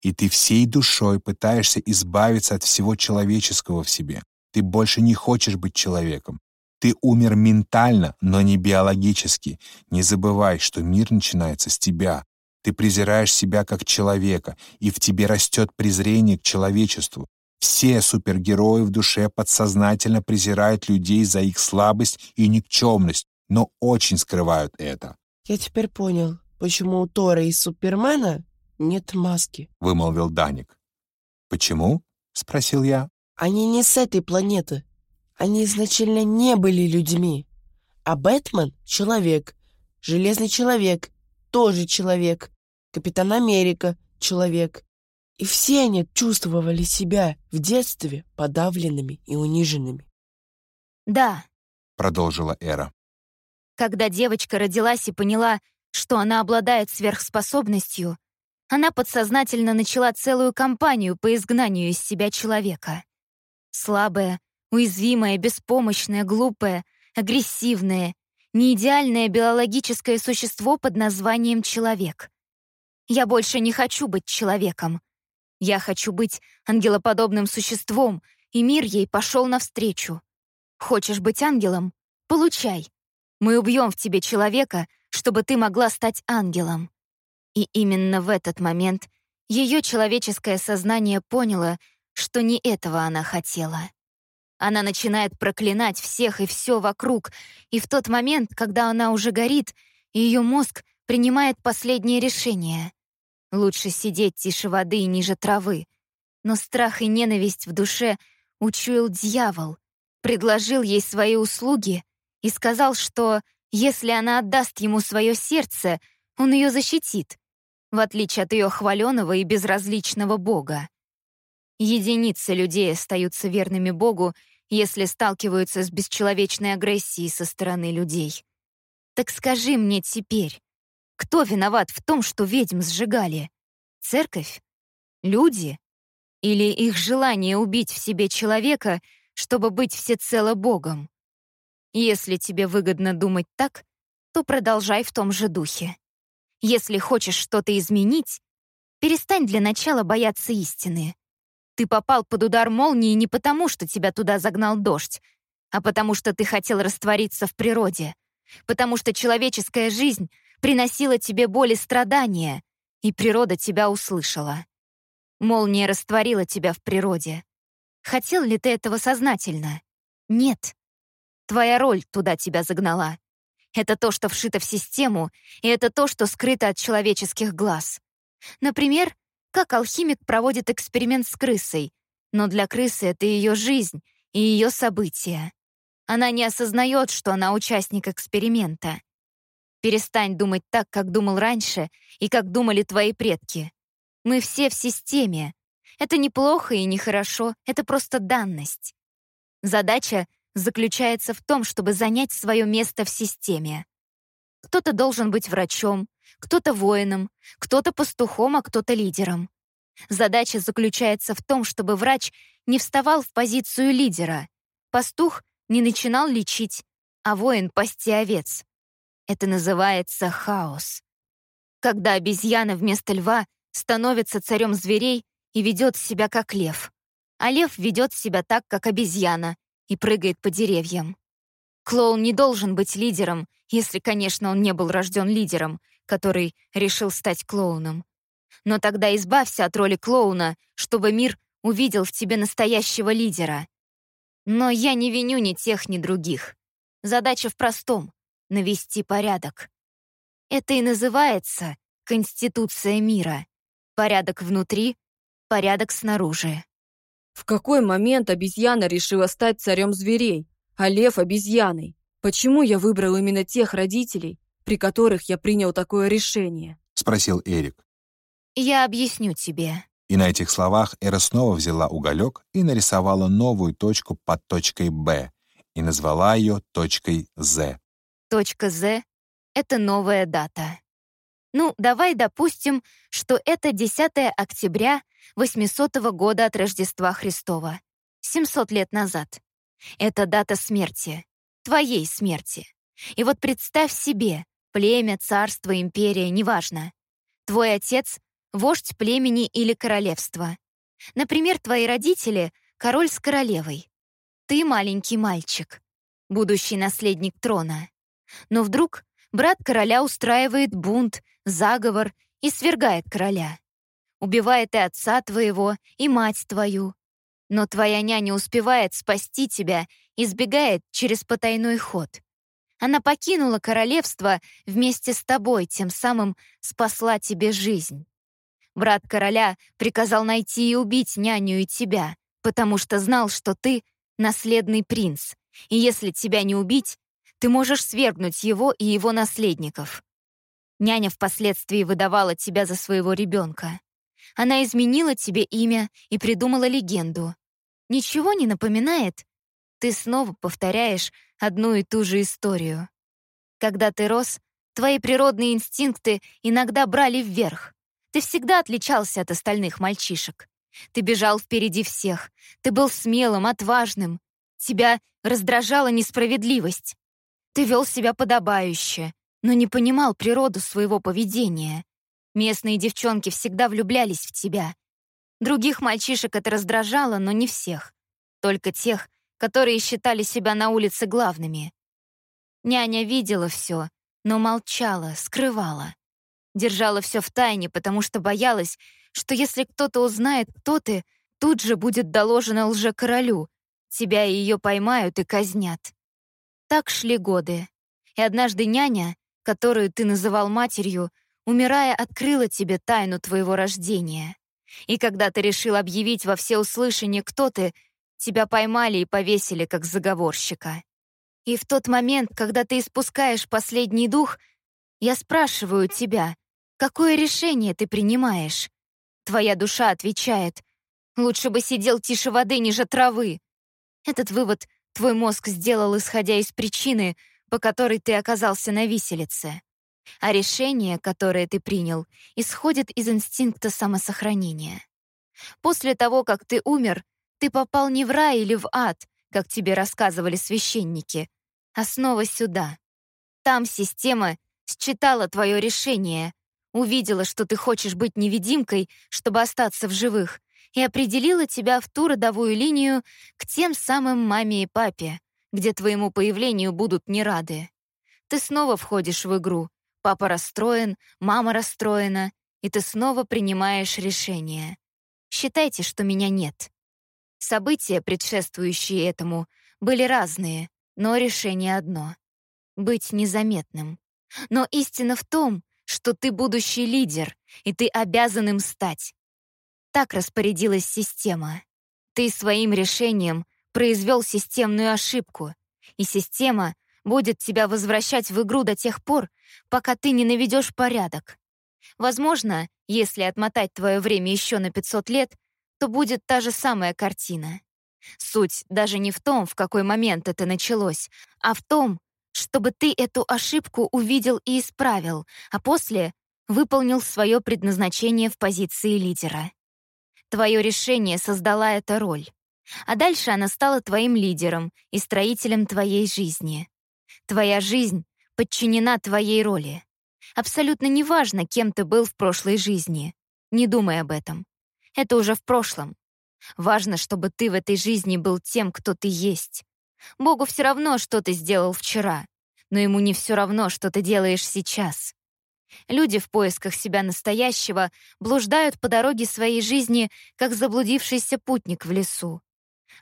И ты всей душой пытаешься избавиться от всего человеческого в себе. Ты больше не хочешь быть человеком. Ты умер ментально, но не биологически. Не забывай, что мир начинается с тебя. Ты презираешь себя как человека, и в тебе растет презрение к человечеству. Все супергерои в душе подсознательно презирают людей за их слабость и никчемность, но очень скрывают это. «Я теперь понял, почему у Тора и Супермена нет маски», — вымолвил Даник. «Почему?» — спросил я. «Они не с этой планеты. Они изначально не были людьми. А Бэтмен — человек. Железный человек — тоже человек. Капитан Америка — человек. И все они чувствовали себя в детстве подавленными и униженными. «Да», — продолжила Эра. «Когда девочка родилась и поняла, что она обладает сверхспособностью, она подсознательно начала целую кампанию по изгнанию из себя человека. Слабая, Уязвимое, беспомощное, глупое, агрессивное, неидеальное биологическое существо под названием человек. Я больше не хочу быть человеком. Я хочу быть ангелоподобным существом, и мир ей пошел навстречу. Хочешь быть ангелом? Получай. Мы убьем в тебе человека, чтобы ты могла стать ангелом. И именно в этот момент ее человеческое сознание поняло, что не этого она хотела. Она начинает проклинать всех и все вокруг, и в тот момент, когда она уже горит, ее мозг принимает последнее решение. Лучше сидеть тише воды и ниже травы. Но страх и ненависть в душе учуял дьявол, предложил ей свои услуги и сказал, что если она отдаст ему свое сердце, он ее защитит, в отличие от ее хваленого и безразличного Бога. Единицы людей остаются верными Богу, если сталкиваются с бесчеловечной агрессией со стороны людей. Так скажи мне теперь, кто виноват в том, что ведьм сжигали? Церковь? Люди? Или их желание убить в себе человека, чтобы быть всецело Богом? Если тебе выгодно думать так, то продолжай в том же духе. Если хочешь что-то изменить, перестань для начала бояться истины. Ты попал под удар молнии не потому, что тебя туда загнал дождь, а потому что ты хотел раствориться в природе, потому что человеческая жизнь приносила тебе боль и страдания, и природа тебя услышала. Молния растворила тебя в природе. Хотел ли ты этого сознательно? Нет. Твоя роль туда тебя загнала. Это то, что вшито в систему, и это то, что скрыто от человеческих глаз. Например, как алхимик проводит эксперимент с крысой, но для крысы это ее жизнь и ее события. Она не осознает, что она участник эксперимента. Перестань думать так, как думал раньше и как думали твои предки. Мы все в системе. Это неплохо и нехорошо, это просто данность. Задача заключается в том, чтобы занять свое место в системе. Кто-то должен быть врачом, кто-то воином, кто-то пастухом, а кто-то лидером. Задача заключается в том, чтобы врач не вставал в позицию лидера, пастух не начинал лечить, а воин — пасти овец. Это называется хаос. Когда обезьяна вместо льва становится царем зверей и ведет себя как лев, а лев ведет себя так, как обезьяна, и прыгает по деревьям. Клоун не должен быть лидером, если, конечно, он не был рожден лидером, который решил стать клоуном. Но тогда избавься от роли клоуна, чтобы мир увидел в тебе настоящего лидера. Но я не виню ни тех, ни других. Задача в простом навести порядок. Это и называется Конституция мира. Порядок внутри, порядок снаружи. В какой момент обезьяна решила стать царем зверей, а лев — обезьяной? Почему я выбрал именно тех родителей, при которых я принял такое решение? Спросил Эрик. Я объясню тебе. И на этих словах Эра снова взяла уголек и нарисовала новую точку под точкой «Б» и назвала ее точкой «З». Точка Z — это новая дата. Ну, давай допустим, что это 10 октября 800 года от Рождества Христова, 700 лет назад. Это дата смерти, твоей смерти. И вот представь себе, племя, царство, империя, неважно. Твой отец — вождь племени или королевства. Например, твои родители — король с королевой. Ты маленький мальчик, будущий наследник трона. Но вдруг брат короля устраивает бунт, заговор и свергает короля. Убивает и отца твоего, и мать твою. Но твоя няня успевает спасти тебя и сбегает через потайной ход. Она покинула королевство вместе с тобой, тем самым спасла тебе жизнь. Брат короля приказал найти и убить няню и тебя, потому что знал, что ты — наследный принц, и если тебя не убить, ты можешь свергнуть его и его наследников. Няня впоследствии выдавала тебя за своего ребенка. Она изменила тебе имя и придумала легенду. Ничего не напоминает? Ты снова повторяешь одну и ту же историю. Когда ты рос, твои природные инстинкты иногда брали вверх. Ты всегда отличался от остальных мальчишек. Ты бежал впереди всех. Ты был смелым, отважным. Тебя раздражала несправедливость. Ты вел себя подобающе, но не понимал природу своего поведения. Местные девчонки всегда влюблялись в тебя. Других мальчишек это раздражало, но не всех. Только тех, которые считали себя на улице главными. Няня видела все, но молчала, скрывала. Держала все в тайне, потому что боялась, что если кто-то узнает, кто ты, тут же будет доложено лже-королю. Тебя и ее поймают и казнят. Так шли годы. И однажды няня, которую ты называл матерью, умирая, открыла тебе тайну твоего рождения. И когда ты решил объявить во всеуслышание, кто ты, тебя поймали и повесили как заговорщика. И в тот момент, когда ты испускаешь последний дух, я спрашиваю тебя, какое решение ты принимаешь? Твоя душа отвечает, лучше бы сидел тише воды ниже травы. Этот вывод твой мозг сделал, исходя из причины, по которой ты оказался на виселице. А решение, которое ты принял, исходит из инстинкта самосохранения. После того, как ты умер, ты попал не в рай или в ад, как тебе рассказывали священники, а снова сюда. Там система считала твое решение, увидела, что ты хочешь быть невидимкой, чтобы остаться в живых, и определила тебя в ту родовую линию к тем самым маме и папе, где твоему появлению будут не рады. Ты снова входишь в игру. Папа расстроен, мама расстроена, и ты снова принимаешь решение. Считайте, что меня нет. События, предшествующие этому, были разные, но решение одно — быть незаметным. Но истина в том, что ты будущий лидер, и ты обязан им стать. Так распорядилась система. Ты своим решением произвел системную ошибку, и система будет тебя возвращать в игру до тех пор, пока ты не наведешь порядок. Возможно, если отмотать твое время еще на 500 лет, то будет та же самая картина. Суть даже не в том, в какой момент это началось, а в том, чтобы ты эту ошибку увидел и исправил, а после выполнил свое предназначение в позиции лидера. Твое решение создала эта роль. А дальше она стала твоим лидером и строителем твоей жизни. Твоя жизнь подчинена твоей роли. Абсолютно неважно, кем ты был в прошлой жизни. Не думай об этом. Это уже в прошлом. Важно, чтобы ты в этой жизни был тем, кто ты есть. Богу все равно, что ты сделал вчера, но ему не все равно, что ты делаешь сейчас. Люди в поисках себя настоящего блуждают по дороге своей жизни, как заблудившийся путник в лесу.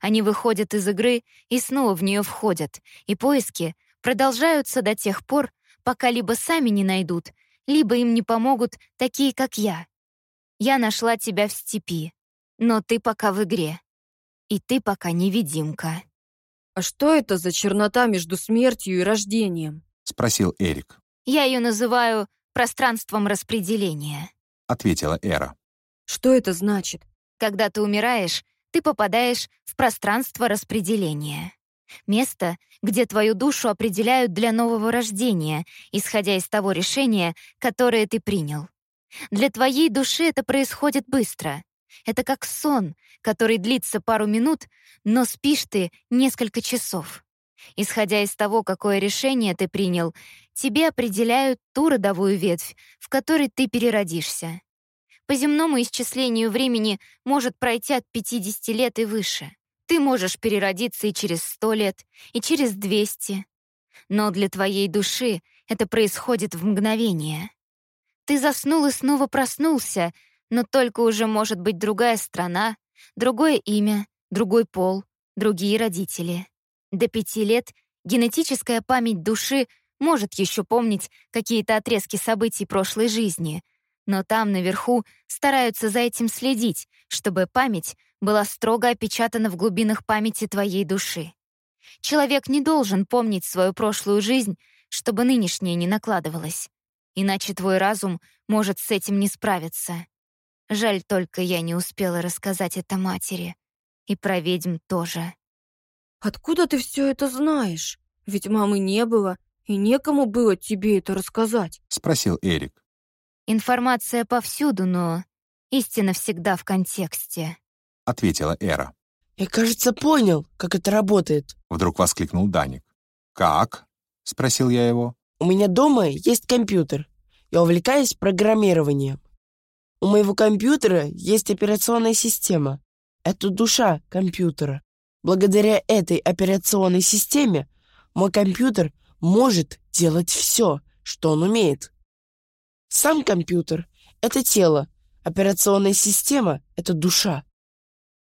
Они выходят из игры и снова в нее входят, и поиски продолжаются до тех пор, пока либо сами не найдут, либо им не помогут такие, как я. Я нашла тебя в степи, но ты пока в игре. И ты пока невидимка. «А что это за чернота между смертью и рождением?» — спросил Эрик. «Я ее называю пространством распределения», — ответила Эра. «Что это значит?» «Когда ты умираешь, ты попадаешь в пространство распределения. Место, где твою душу определяют для нового рождения, исходя из того решения, которое ты принял. Для твоей души это происходит быстро. Это как сон, который длится пару минут, но спишь ты несколько часов. Исходя из того, какое решение ты принял, тебе определяют ту родовую ветвь, в которой ты переродишься. По земному исчислению времени может пройти от 50 лет и выше. Ты можешь переродиться и через 100 лет, и через 200. Но для твоей души это происходит в мгновение. Ты заснул и снова проснулся, но только уже может быть другая страна, другое имя, другой пол, другие родители. До пяти лет генетическая память души может еще помнить какие-то отрезки событий прошлой жизни, но там, наверху, стараются за этим следить, чтобы память была строго опечатана в глубинах памяти твоей души. Человек не должен помнить свою прошлую жизнь, чтобы нынешняя не накладывалась иначе твой разум может с этим не справиться. Жаль только, я не успела рассказать это матери. И про ведьм тоже. «Откуда ты все это знаешь? Ведь мамы не было, и некому было тебе это рассказать», — спросил Эрик. «Информация повсюду, но истина всегда в контексте», — ответила Эра. «Я, кажется, понял, как это работает», — вдруг воскликнул Даник. «Как?» — спросил я его. «У меня дома есть компьютер. Я увлекаюсь программированием. У моего компьютера есть операционная система. Это душа компьютера. Благодаря этой операционной системе мой компьютер может делать все, что он умеет. Сам компьютер — это тело, операционная система — это душа.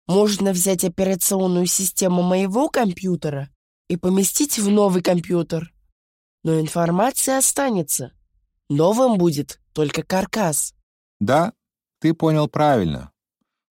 Можно взять операционную систему моего компьютера и поместить в новый компьютер. Но информация останется. Новым будет только каркас. Да, ты понял правильно.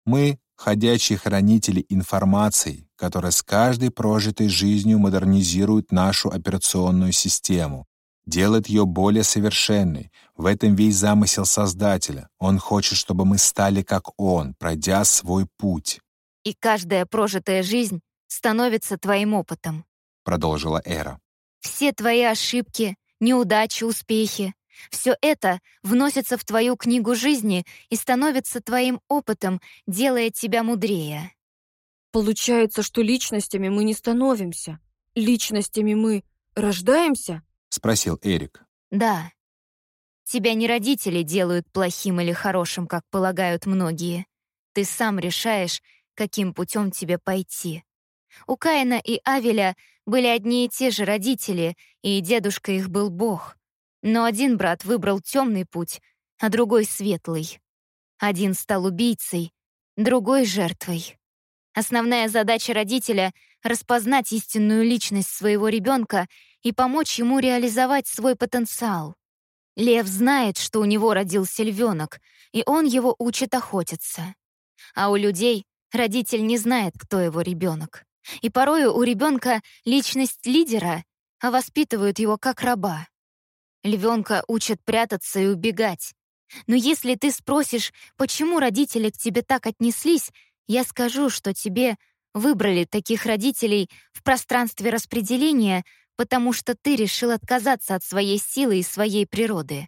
Мы — ходячие хранители информации, которая с каждой прожитой жизнью модернизирует нашу операционную систему, делает ее более совершенной. В этом весь замысел Создателя. Он хочет, чтобы мы стали как Он, пройдя свой путь. «И каждая прожитая жизнь становится твоим опытом», — продолжила Эра. «Все твои ошибки, неудачи, успехи — все это вносится в твою книгу жизни и становится твоим опытом, делая тебя мудрее». Получается, что личностями мы не становимся. Личностями мы рождаемся? Спросил Эрик. Да. Тебя не родители делают плохим или хорошим, как полагают многие. Ты сам решаешь, каким путем тебе пойти. У Каина и Авеля были одни и те же родители, и дедушка их был Бог. Но один брат выбрал темный путь, а другой — светлый. Один стал убийцей, другой — жертвой. Основная задача родителя — распознать истинную личность своего ребенка и помочь ему реализовать свой потенциал. Лев знает, что у него родился львенок, и он его учит охотиться. А у людей родитель не знает, кто его ребенок. И порою у ребенка личность лидера, а воспитывают его как раба. Львенка учат прятаться и убегать. Но если ты спросишь, почему родители к тебе так отнеслись, я скажу, что тебе выбрали таких родителей в пространстве распределения, потому что ты решил отказаться от своей силы и своей природы.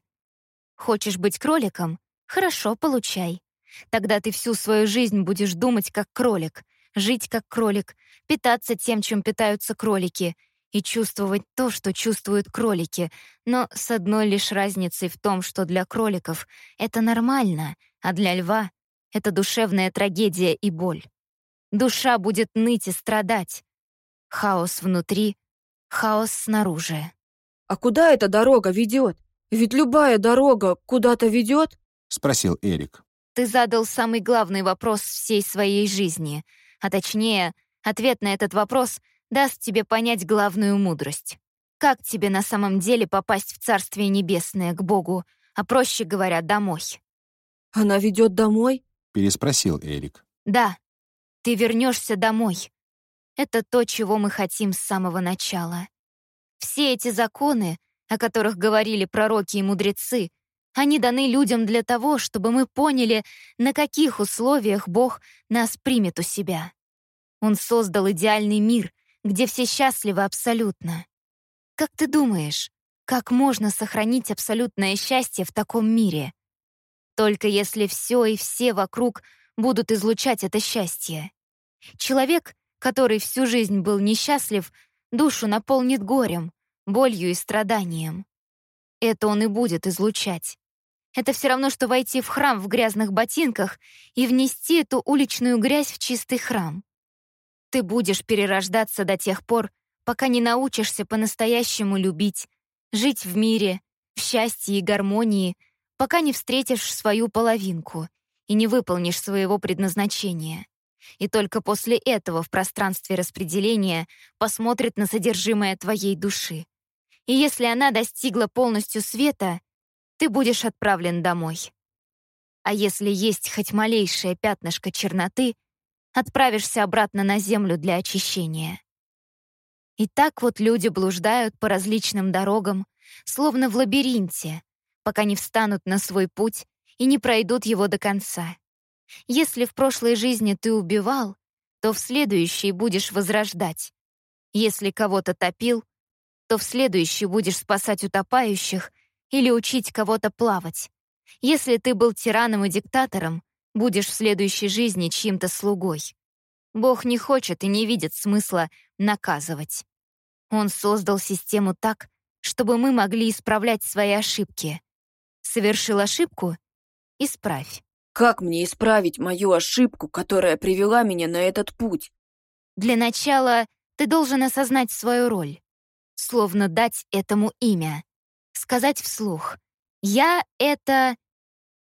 Хочешь быть кроликом? Хорошо, получай. Тогда ты всю свою жизнь будешь думать как кролик, жить как кролик, питаться тем, чем питаются кролики, и чувствовать то, что чувствуют кролики, но с одной лишь разницей в том, что для кроликов это нормально, а для льва это душевная трагедия и боль. Душа будет ныть и страдать. Хаос внутри, хаос снаружи. «А куда эта дорога ведет? Ведь любая дорога куда-то ведет?» — спросил Эрик. «Ты задал самый главный вопрос всей своей жизни, а точнее, ответ на этот вопрос даст тебе понять главную мудрость. Как тебе на самом деле попасть в Царствие Небесное, к Богу, а проще говоря, домой?» «Она ведет домой?» — переспросил Эрик. «Да, ты вернешься домой. Это то, чего мы хотим с самого начала. Все эти законы, о которых говорили пророки и мудрецы, они даны людям для того, чтобы мы поняли, на каких условиях Бог нас примет у себя. Он создал идеальный мир, где все счастливы абсолютно. Как ты думаешь, как можно сохранить абсолютное счастье в таком мире? Только если все и все вокруг будут излучать это счастье. Человек, который всю жизнь был несчастлив, душу наполнит горем, болью и страданием. Это он и будет излучать. Это все равно, что войти в храм в грязных ботинках и внести эту уличную грязь в чистый храм. Ты будешь перерождаться до тех пор, пока не научишься по-настоящему любить, жить в мире, в счастье и гармонии — пока не встретишь свою половинку и не выполнишь своего предназначения. И только после этого в пространстве распределения посмотрит на содержимое твоей души. И если она достигла полностью света, ты будешь отправлен домой. А если есть хоть малейшее пятнышко черноты, отправишься обратно на землю для очищения. И так вот люди блуждают по различным дорогам, словно в лабиринте, пока не встанут на свой путь и не пройдут его до конца. Если в прошлой жизни ты убивал, то в следующей будешь возрождать. Если кого-то топил, то в следующей будешь спасать утопающих или учить кого-то плавать. Если ты был тираном и диктатором, будешь в следующей жизни чьим-то слугой. Бог не хочет и не видит смысла наказывать. Он создал систему так, чтобы мы могли исправлять свои ошибки. Совершил ошибку — исправь. Как мне исправить мою ошибку, которая привела меня на этот путь? Для начала ты должен осознать свою роль, словно дать этому имя, сказать вслух «Я — это...»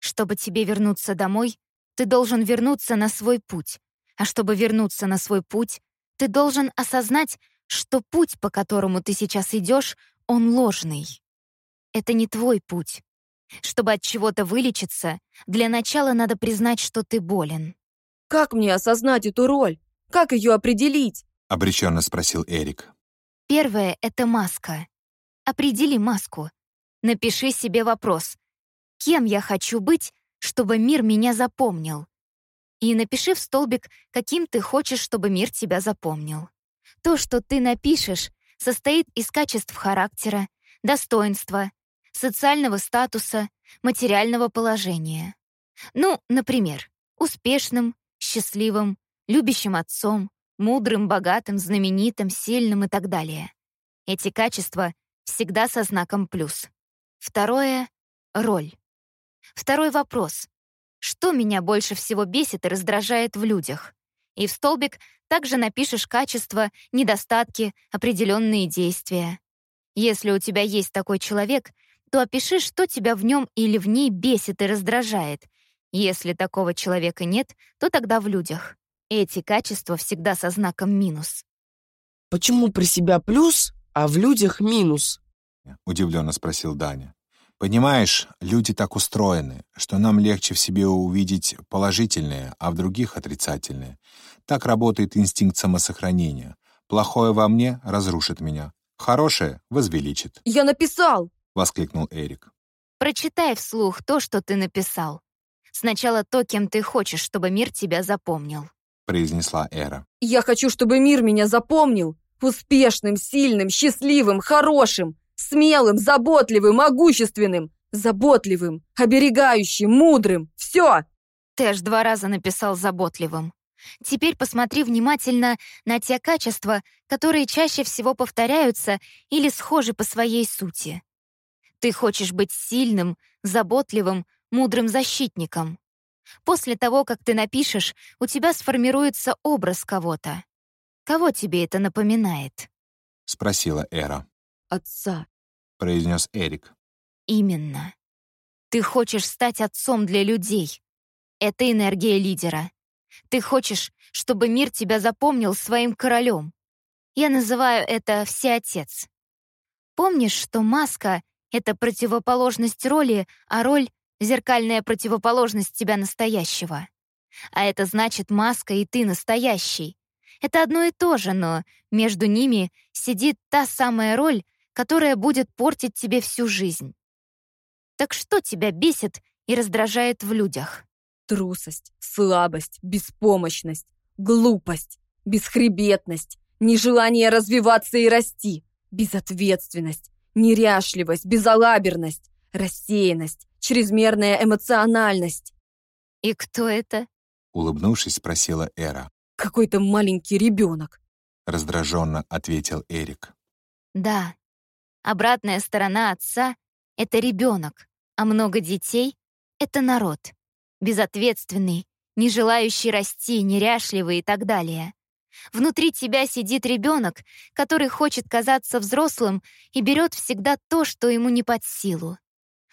Чтобы тебе вернуться домой, ты должен вернуться на свой путь, а чтобы вернуться на свой путь, ты должен осознать, что путь, по которому ты сейчас идешь, он ложный. Это не твой путь. Чтобы от чего-то вылечиться, для начала надо признать, что ты болен. Как мне осознать эту роль? Как ее определить? Обреченно спросил Эрик. Первое — это маска. Определи маску. Напиши себе вопрос. Кем я хочу быть, чтобы мир меня запомнил? И напиши в столбик, каким ты хочешь, чтобы мир тебя запомнил. То, что ты напишешь, состоит из качеств характера, достоинства, социального статуса, материального положения. Ну, например, успешным, счастливым, любящим отцом, мудрым, богатым, знаменитым, сильным и так далее. Эти качества всегда со знаком «плюс». Второе — роль. Второй вопрос. Что меня больше всего бесит и раздражает в людях? И в столбик также напишешь качества, недостатки, определенные действия. Если у тебя есть такой человек, то опиши, что тебя в нем или в ней бесит и раздражает. Если такого человека нет, то тогда в людях. Эти качества всегда со знаком минус. Почему при себя плюс, а в людях минус? Удивленно спросил Даня. Понимаешь, люди так устроены, что нам легче в себе увидеть положительное, а в других — отрицательное. Так работает инстинкт самосохранения. Плохое во мне разрушит меня, хорошее возвеличит. «Я написал!» — воскликнул Эрик. Прочитай вслух то, что ты написал. Сначала то, кем ты хочешь, чтобы мир тебя запомнил. Произнесла Эра. «Я хочу, чтобы мир меня запомнил! Успешным, сильным, счастливым, хорошим, смелым, заботливым, могущественным, заботливым, оберегающим, мудрым. Все!» Аж два раза написал «заботливым». Теперь посмотри внимательно на те качества, которые чаще всего повторяются или схожи по своей сути. Ты хочешь быть сильным, заботливым, мудрым защитником. После того, как ты напишешь, у тебя сформируется образ кого-то. Кого тебе это напоминает? Спросила Эра. Отца. Произнес Эрик. Именно. Ты хочешь стать отцом для людей. Это энергия лидера. Ты хочешь, чтобы мир тебя запомнил своим королем. Я называю это «всеотец». Помнишь, что маска — это противоположность роли, а роль — зеркальная противоположность тебя настоящего. А это значит маска и ты настоящий. Это одно и то же, но между ними сидит та самая роль, которая будет портить тебе всю жизнь. Так что тебя бесит и раздражает в людях? Трусость, слабость, беспомощность, глупость, бесхребетность, нежелание развиваться и расти, безответственность, неряшливость, безалаберность, рассеянность, чрезмерная эмоциональность. И кто это? Улыбнувшись, спросила Эра. Какой-то маленький ребенок. Раздраженно ответил Эрик. Да. Обратная сторона отца — это ребенок, а много детей — это народ безответственный, не желающий расти, неряшливый и так далее. Внутри тебя сидит ребенок, который хочет казаться взрослым и берет всегда то, что ему не под силу.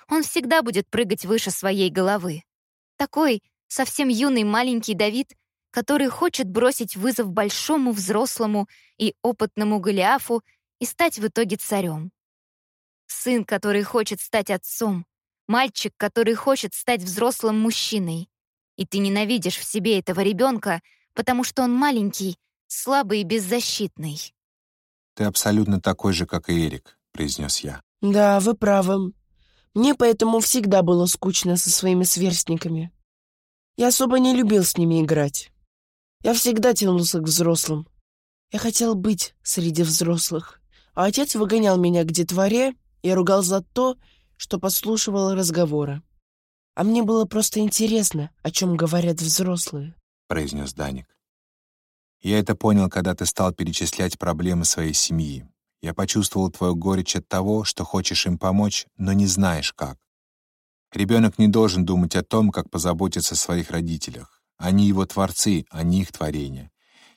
Он всегда будет прыгать выше своей головы. Такой совсем юный маленький Давид, который хочет бросить вызов большому взрослому и опытному Голиафу и стать в итоге царем. Сын, который хочет стать отцом, Мальчик, который хочет стать взрослым мужчиной. И ты ненавидишь в себе этого ребенка, потому что он маленький, слабый и беззащитный. «Ты абсолютно такой же, как и Эрик», — произнес я. Да, вы правы. Мне поэтому всегда было скучно со своими сверстниками. Я особо не любил с ними играть. Я всегда тянулся к взрослым. Я хотел быть среди взрослых. А отец выгонял меня к детворе и ругал за то, что подслушивал разговоры. А мне было просто интересно, о чем говорят взрослые. произнес Даник. Я это понял, когда ты стал перечислять проблемы своей семьи. Я почувствовал твою горечь от того, что хочешь им помочь, но не знаешь как. Ребенок не должен думать о том, как позаботиться о своих родителях. Они его творцы, а не их творения.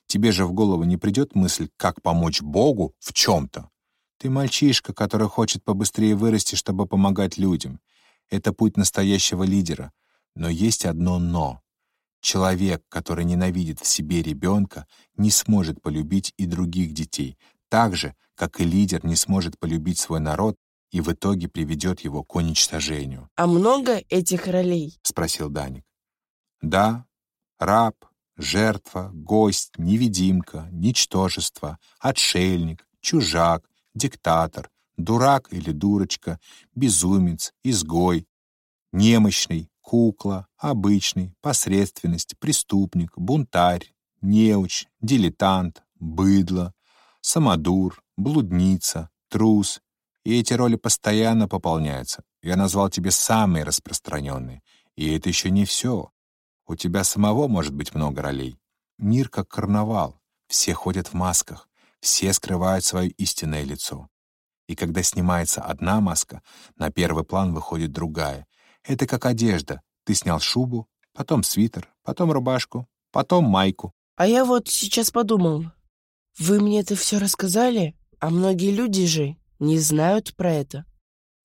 Тебе же в голову не придет мысль, как помочь Богу в чем-то. Ты мальчишка, который хочет побыстрее вырасти, чтобы помогать людям. Это путь настоящего лидера. Но есть одно «но». Человек, который ненавидит в себе ребенка, не сможет полюбить и других детей, так же, как и лидер не сможет полюбить свой народ и в итоге приведет его к уничтожению. А много этих ролей? — спросил Даник. Да, раб, жертва, гость, невидимка, ничтожество, отшельник, чужак, диктатор, дурак или дурочка, безумец, изгой, немощный, кукла, обычный, посредственность, преступник, бунтарь, неуч, дилетант, быдло, самодур, блудница, трус. И эти роли постоянно пополняются. Я назвал тебе самые распространенные. И это еще не все. У тебя самого может быть много ролей. Мир как карнавал. Все ходят в масках. Все скрывают свое истинное лицо. И когда снимается одна маска, на первый план выходит другая. Это как одежда. Ты снял шубу, потом свитер, потом рубашку, потом майку. А я вот сейчас подумал. Вы мне это все рассказали, а многие люди же не знают про это.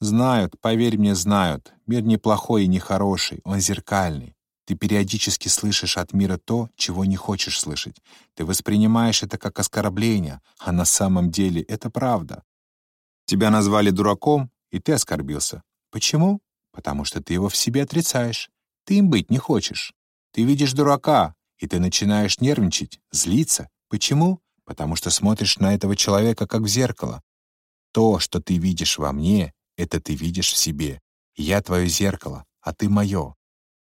Знают, поверь мне, знают. Мир неплохой и нехороший, он зеркальный. Ты периодически слышишь от мира то, чего не хочешь слышать. Ты воспринимаешь это как оскорбление, а на самом деле это правда. Тебя назвали дураком, и ты оскорбился. Почему? Потому что ты его в себе отрицаешь. Ты им быть не хочешь. Ты видишь дурака, и ты начинаешь нервничать, злиться. Почему? Потому что смотришь на этого человека как в зеркало. То, что ты видишь во мне, это ты видишь в себе. Я твое зеркало, а ты мое.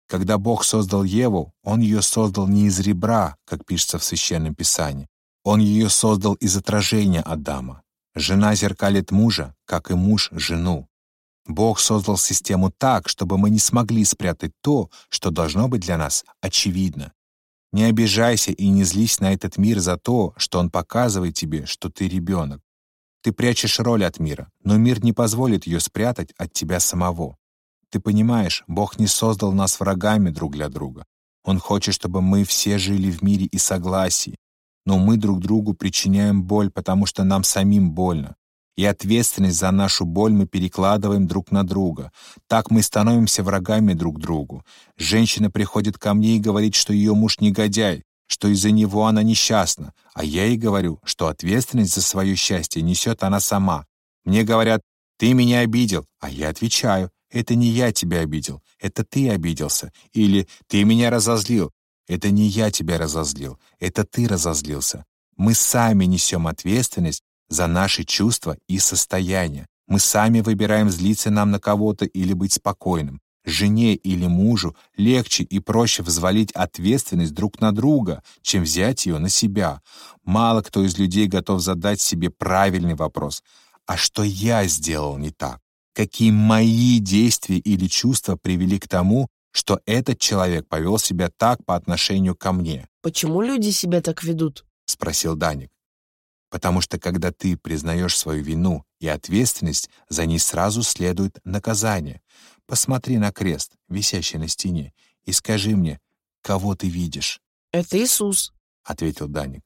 Когда Бог создал Еву, Он ее создал не из ребра, как пишется в Священном Писании. Он ее создал из отражения Адама. Жена зеркалит мужа, как и муж — жену. Бог создал систему так, чтобы мы не смогли спрятать то, что должно быть для нас очевидно. Не обижайся и не злись на этот мир за то, что он показывает тебе, что ты ребенок. Ты прячешь роль от мира, но мир не позволит ее спрятать от тебя самого. Ты понимаешь, Бог не создал нас врагами друг для друга. Он хочет, чтобы мы все жили в мире и согласии. Но мы друг другу причиняем боль, потому что нам самим больно и ответственность за нашу боль мы перекладываем друг на друга. Так мы становимся врагами друг другу. Женщина приходит ко мне и говорит, что ее муж негодяй, что из-за него она несчастна, а я ей говорю, что ответственность за свое счастье несет она сама. Мне говорят, ты меня обидел, а я отвечаю, это не я тебя обидел, это ты обиделся, или ты меня разозлил, это не я тебя разозлил, это ты разозлился. Мы сами несем ответственность за наши чувства и состояния. Мы сами выбираем злиться нам на кого-то или быть спокойным. Жене или мужу легче и проще взвалить ответственность друг на друга, чем взять ее на себя. Мало кто из людей готов задать себе правильный вопрос. А что я сделал не так? Какие мои действия или чувства привели к тому, что этот человек повел себя так по отношению ко мне? «Почему люди себя так ведут?» — спросил Даник. Потому что когда ты признаешь свою вину и ответственность, за ней сразу следует наказание. Посмотри на крест, висящий на стене, и скажи мне, кого ты видишь. «Это Иисус», — ответил Даник.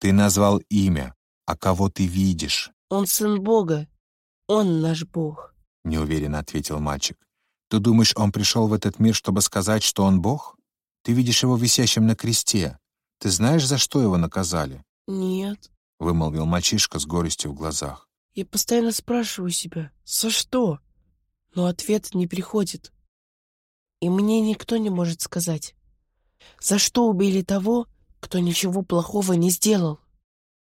«Ты назвал имя, а кого ты видишь?» «Он сын Бога. Он наш Бог», — неуверенно ответил мальчик. «Ты думаешь, он пришел в этот мир, чтобы сказать, что он Бог? Ты видишь его висящим на кресте. Ты знаешь, за что его наказали?» «Нет», — вымолвил мальчишка с горестью в глазах. «Я постоянно спрашиваю себя, за что? Но ответ не приходит. И мне никто не может сказать, за что убили того, кто ничего плохого не сделал».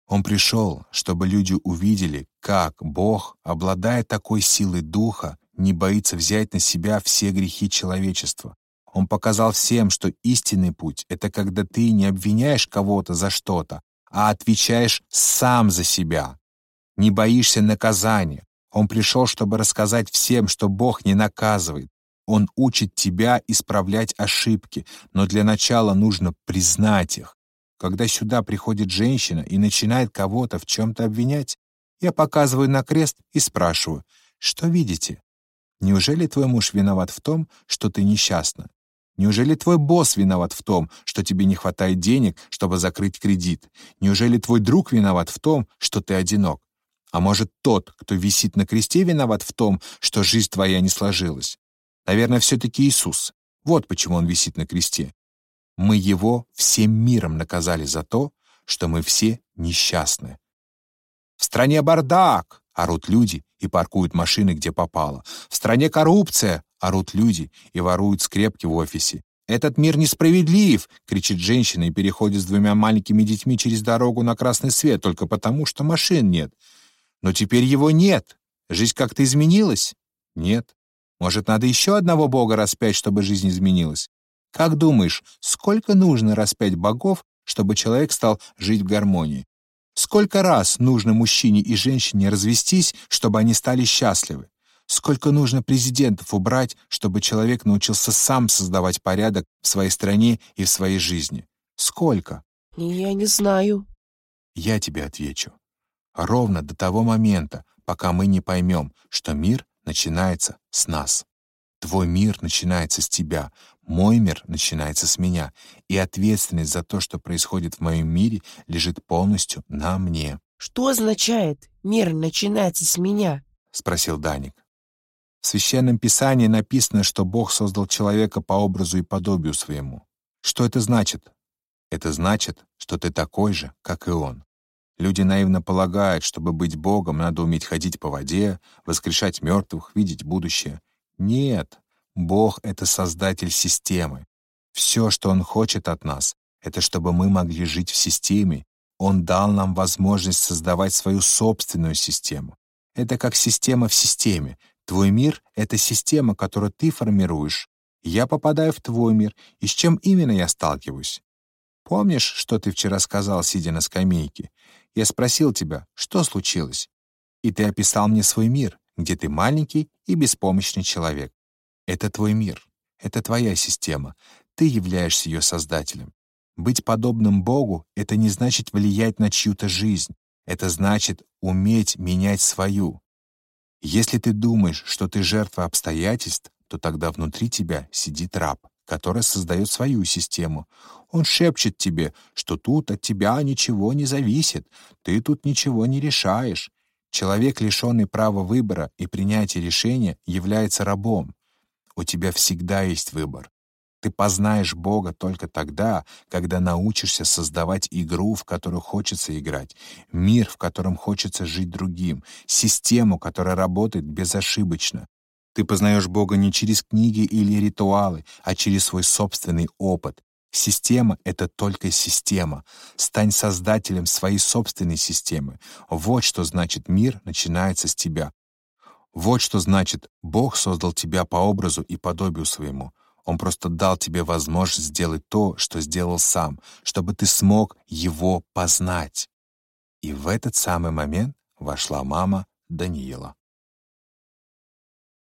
Он пришел, чтобы люди увидели, как Бог, обладая такой силой духа, не боится взять на себя все грехи человечества. Он показал всем, что истинный путь — это когда ты не обвиняешь кого-то за что-то, а отвечаешь сам за себя. Не боишься наказания. Он пришел, чтобы рассказать всем, что Бог не наказывает. Он учит тебя исправлять ошибки, но для начала нужно признать их. когда сюда приходит женщина и начинает кого-то в чем-то обвинять, я показываю на крест и спрашиваю, что видите? Неужели твой муж виноват в том, что ты несчастна? Неужели твой босс виноват в том, что тебе не хватает денег, чтобы закрыть кредит? Неужели твой друг виноват в том, что ты одинок? А может, тот, кто висит на кресте, виноват в том, что жизнь твоя не сложилась? Наверное, все-таки Иисус. Вот почему он висит на кресте. Мы его всем миром наказали за то, что мы все несчастны. В стране бардак, орут люди и паркуют машины, где попало. В стране коррупция, орут люди и воруют скрепки в офисе. «Этот мир несправедлив!» — кричит женщина и переходит с двумя маленькими детьми через дорогу на красный свет только потому, что машин нет. Но теперь его нет. Жизнь как-то изменилась? Нет. Может, надо еще одного бога распять, чтобы жизнь изменилась? Как думаешь, сколько нужно распять богов, чтобы человек стал жить в гармонии? Сколько раз нужно мужчине и женщине развестись, чтобы они стали счастливы? Сколько нужно президентов убрать, чтобы человек научился сам создавать порядок в своей стране и в своей жизни? Сколько? Я не знаю. Я тебе отвечу. Ровно до того момента, пока мы не поймем, что мир начинается с нас. Твой мир начинается с тебя, мой мир начинается с меня, и ответственность за то, что происходит в моем мире, лежит полностью на мне. «Что означает «мир начинается с меня»?» — спросил Даник. В Священном Писании написано, что Бог создал человека по образу и подобию своему. Что это значит? Это значит, что ты такой же, как и он. Люди наивно полагают, чтобы быть Богом, надо уметь ходить по воде, воскрешать мертвых, видеть будущее. Нет, Бог — это создатель системы. Все, что Он хочет от нас, это чтобы мы могли жить в системе. Он дал нам возможность создавать свою собственную систему. Это как система в системе. Твой мир — это система, которую ты формируешь. Я попадаю в твой мир, и с чем именно я сталкиваюсь? Помнишь, что ты вчера сказал, сидя на скамейке? Я спросил тебя, что случилось? И ты описал мне свой мир, где ты маленький и беспомощный человек. Это твой мир, это твоя система, ты являешься ее создателем. Быть подобным Богу — это не значит влиять на чью-то жизнь, это значит уметь менять свою. Если ты думаешь, что ты жертва обстоятельств, то тогда внутри тебя сидит раб, который создает свою систему. Он шепчет тебе, что тут от тебя ничего не зависит, ты тут ничего не решаешь, Человек, лишенный права выбора и принятия решения, является рабом. У тебя всегда есть выбор. Ты познаешь Бога только тогда, когда научишься создавать игру, в которую хочется играть, мир, в котором хочется жить другим, систему, которая работает безошибочно. Ты познаешь Бога не через книги или ритуалы, а через свой собственный опыт, Система — это только система. Стань создателем своей собственной системы. Вот что значит мир начинается с тебя. Вот что значит Бог создал тебя по образу и подобию своему. Он просто дал тебе возможность сделать то, что сделал сам, чтобы ты смог его познать. И в этот самый момент вошла мама Даниила.